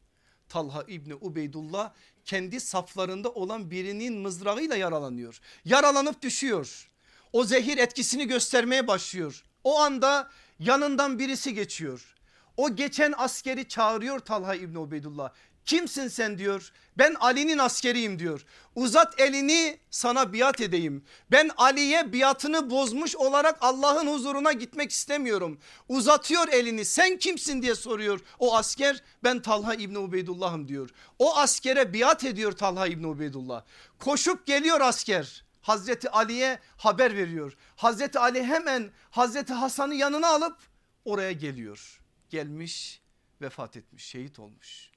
Speaker 2: Talha İbni Ubeydullah kendi saflarında olan birinin mızrağıyla yaralanıyor. Yaralanıp düşüyor. O zehir etkisini göstermeye başlıyor. O anda yanından birisi geçiyor. O geçen askeri çağırıyor Talha İbni Ubeydullah. Kimsin sen diyor. Ben Ali'nin askeriyim diyor. Uzat elini sana biat edeyim. Ben Ali'ye biatını bozmuş olarak Allah'ın huzuruna gitmek istemiyorum. Uzatıyor elini sen kimsin diye soruyor o asker. Ben Talha İbni Ubeydullah'ım diyor. O askere biat ediyor Talha İbni Ubeydullah. Koşup geliyor asker. Hazreti Ali'ye haber veriyor. Hazreti Ali hemen Hazreti Hasan'ı yanına alıp oraya geliyor. Gelmiş vefat etmiş şehit olmuş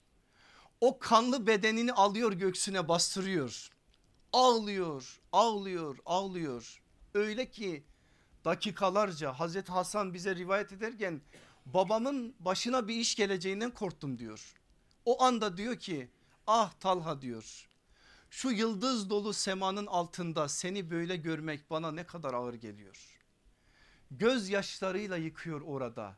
Speaker 2: o kanlı bedenini alıyor göksüne bastırıyor. Ağlıyor, ağlıyor, ağlıyor. Öyle ki dakikalarca Hazreti Hasan bize rivayet ederken babamın başına bir iş geleceğinden korktum diyor. O anda diyor ki ah Talha diyor şu yıldız dolu semanın altında seni böyle görmek bana ne kadar ağır geliyor. Göz yaşlarıyla yıkıyor orada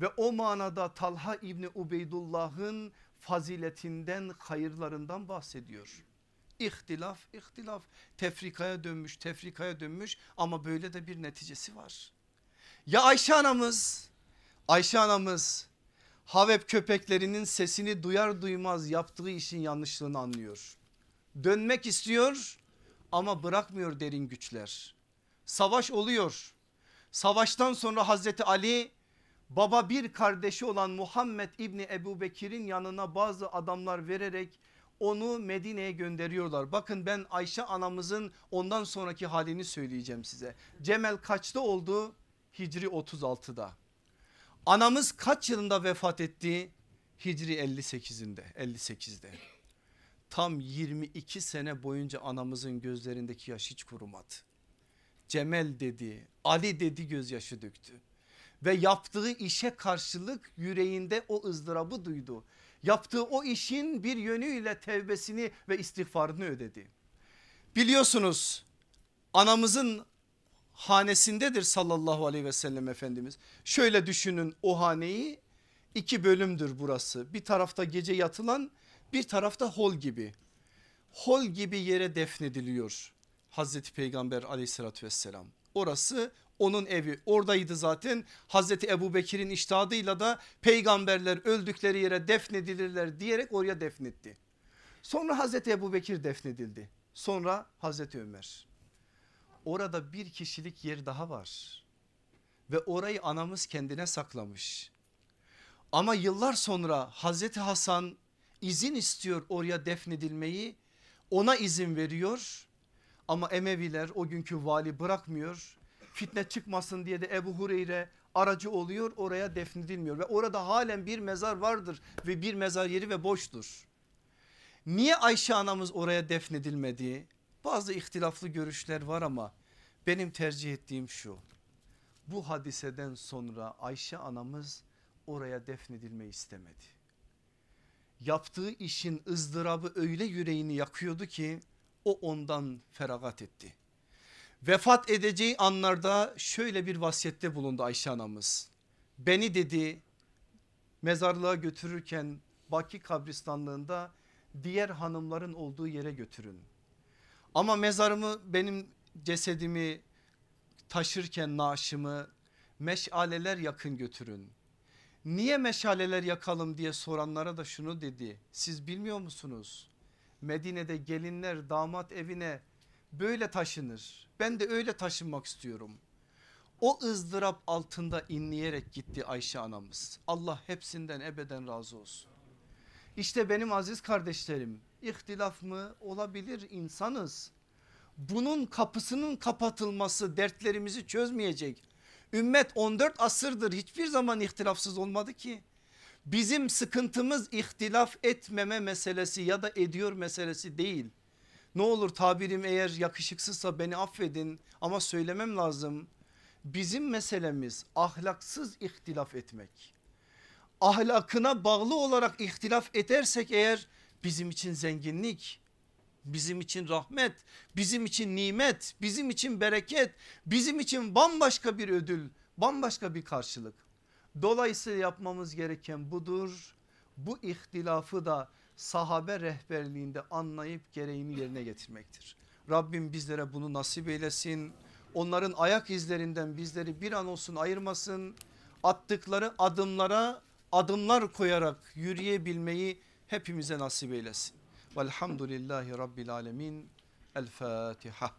Speaker 2: ve o manada Talha İbni Ubeydullah'ın faziletinden hayırlarından bahsediyor. İhtilaf ihtilaf tefrikaya dönmüş tefrikaya dönmüş ama böyle de bir neticesi var. Ya Ayşe anamız Ayşe anamız Havep köpeklerinin sesini duyar duymaz yaptığı işin yanlışlığını anlıyor. Dönmek istiyor ama bırakmıyor derin güçler. Savaş oluyor. Savaştan sonra Hazreti Ali baba bir kardeşi olan Muhammed İbni Ebu Bekir'in yanına bazı adamlar vererek onu Medine'ye gönderiyorlar. Bakın ben Ayşe anamızın ondan sonraki halini söyleyeceğim size. Cemel kaçta oldu? Hicri 36'da. Anamız kaç yılında vefat etti? Hicri 58'inde 58'de. Tam 22 sene boyunca anamızın gözlerindeki yaş hiç kurumadı. Cemel dedi, Ali dedi gözyaşı döktü ve yaptığı işe karşılık yüreğinde o ızdırabı duydu. Yaptığı o işin bir yönüyle tevbesini ve istiğfarını ödedi. Biliyorsunuz anamızın hanesindedir sallallahu aleyhi ve sellem Efendimiz. Şöyle düşünün o haneyi iki bölümdür burası. Bir tarafta gece yatılan bir tarafta hol gibi. Hol gibi yere defnediliyor Hazreti Peygamber aleyhissalatü vesselam. Orası onun evi. Oradaydı zaten. Hazreti Ebu Bekir'in iştihadıyla da peygamberler öldükleri yere defnedilirler diyerek oraya defnetti. Sonra Hazreti Ebu Bekir defnedildi. Sonra Hazreti Ömer. Orada bir kişilik yer daha var. Ve orayı anamız kendine saklamış. Ama yıllar sonra Hazreti Hasan izin istiyor oraya defnedilmeyi. Ona izin veriyor. Ama Emeviler o günkü vali bırakmıyor fitne çıkmasın diye de Ebu Hureyre aracı oluyor oraya defnedilmiyor ve orada halen bir mezar vardır ve bir mezar yeri ve boştur. Niye Ayşe anamız oraya defnedilmedi? Bazı ihtilaflı görüşler var ama benim tercih ettiğim şu. Bu hadiseden sonra Ayşe anamız oraya defnedilmeyi istemedi. Yaptığı işin ızdırabı öyle yüreğini yakıyordu ki o ondan feragat etti. Vefat edeceği anlarda şöyle bir vasiyette bulundu Ayşe anamız. Beni dedi mezarlığa götürürken Baki kabristanlığında diğer hanımların olduğu yere götürün. Ama mezarımı benim cesedimi taşırken naaşımı meşaleler yakın götürün. Niye meşaleler yakalım diye soranlara da şunu dedi. Siz bilmiyor musunuz? Medine'de gelinler damat evine böyle taşınır. Ben de öyle taşınmak istiyorum. O ızdırap altında inleyerek gitti Ayşe anamız. Allah hepsinden ebeden razı olsun. İşte benim aziz kardeşlerim ihtilaf mı olabilir insanız. Bunun kapısının kapatılması dertlerimizi çözmeyecek. Ümmet 14 asırdır hiçbir zaman ihtilafsız olmadı ki. Bizim sıkıntımız ihtilaf etmeme meselesi ya da ediyor meselesi değil. Ne olur tabirim eğer yakışıksızsa beni affedin ama söylemem lazım. Bizim meselemiz ahlaksız ihtilaf etmek. Ahlakına bağlı olarak ihtilaf edersek eğer bizim için zenginlik, bizim için rahmet, bizim için nimet, bizim için bereket, bizim için bambaşka bir ödül, bambaşka bir karşılık. Dolayısıyla yapmamız gereken budur. Bu ihtilafı da sahabe rehberliğinde anlayıp gereğini yerine getirmektir. Rabbim bizlere bunu nasip eylesin. Onların ayak izlerinden bizleri bir an olsun ayırmasın. Attıkları adımlara adımlar koyarak yürüyebilmeyi hepimize nasip eylesin. Velhamdülillahi Rabbil Alemin. El Fatiha.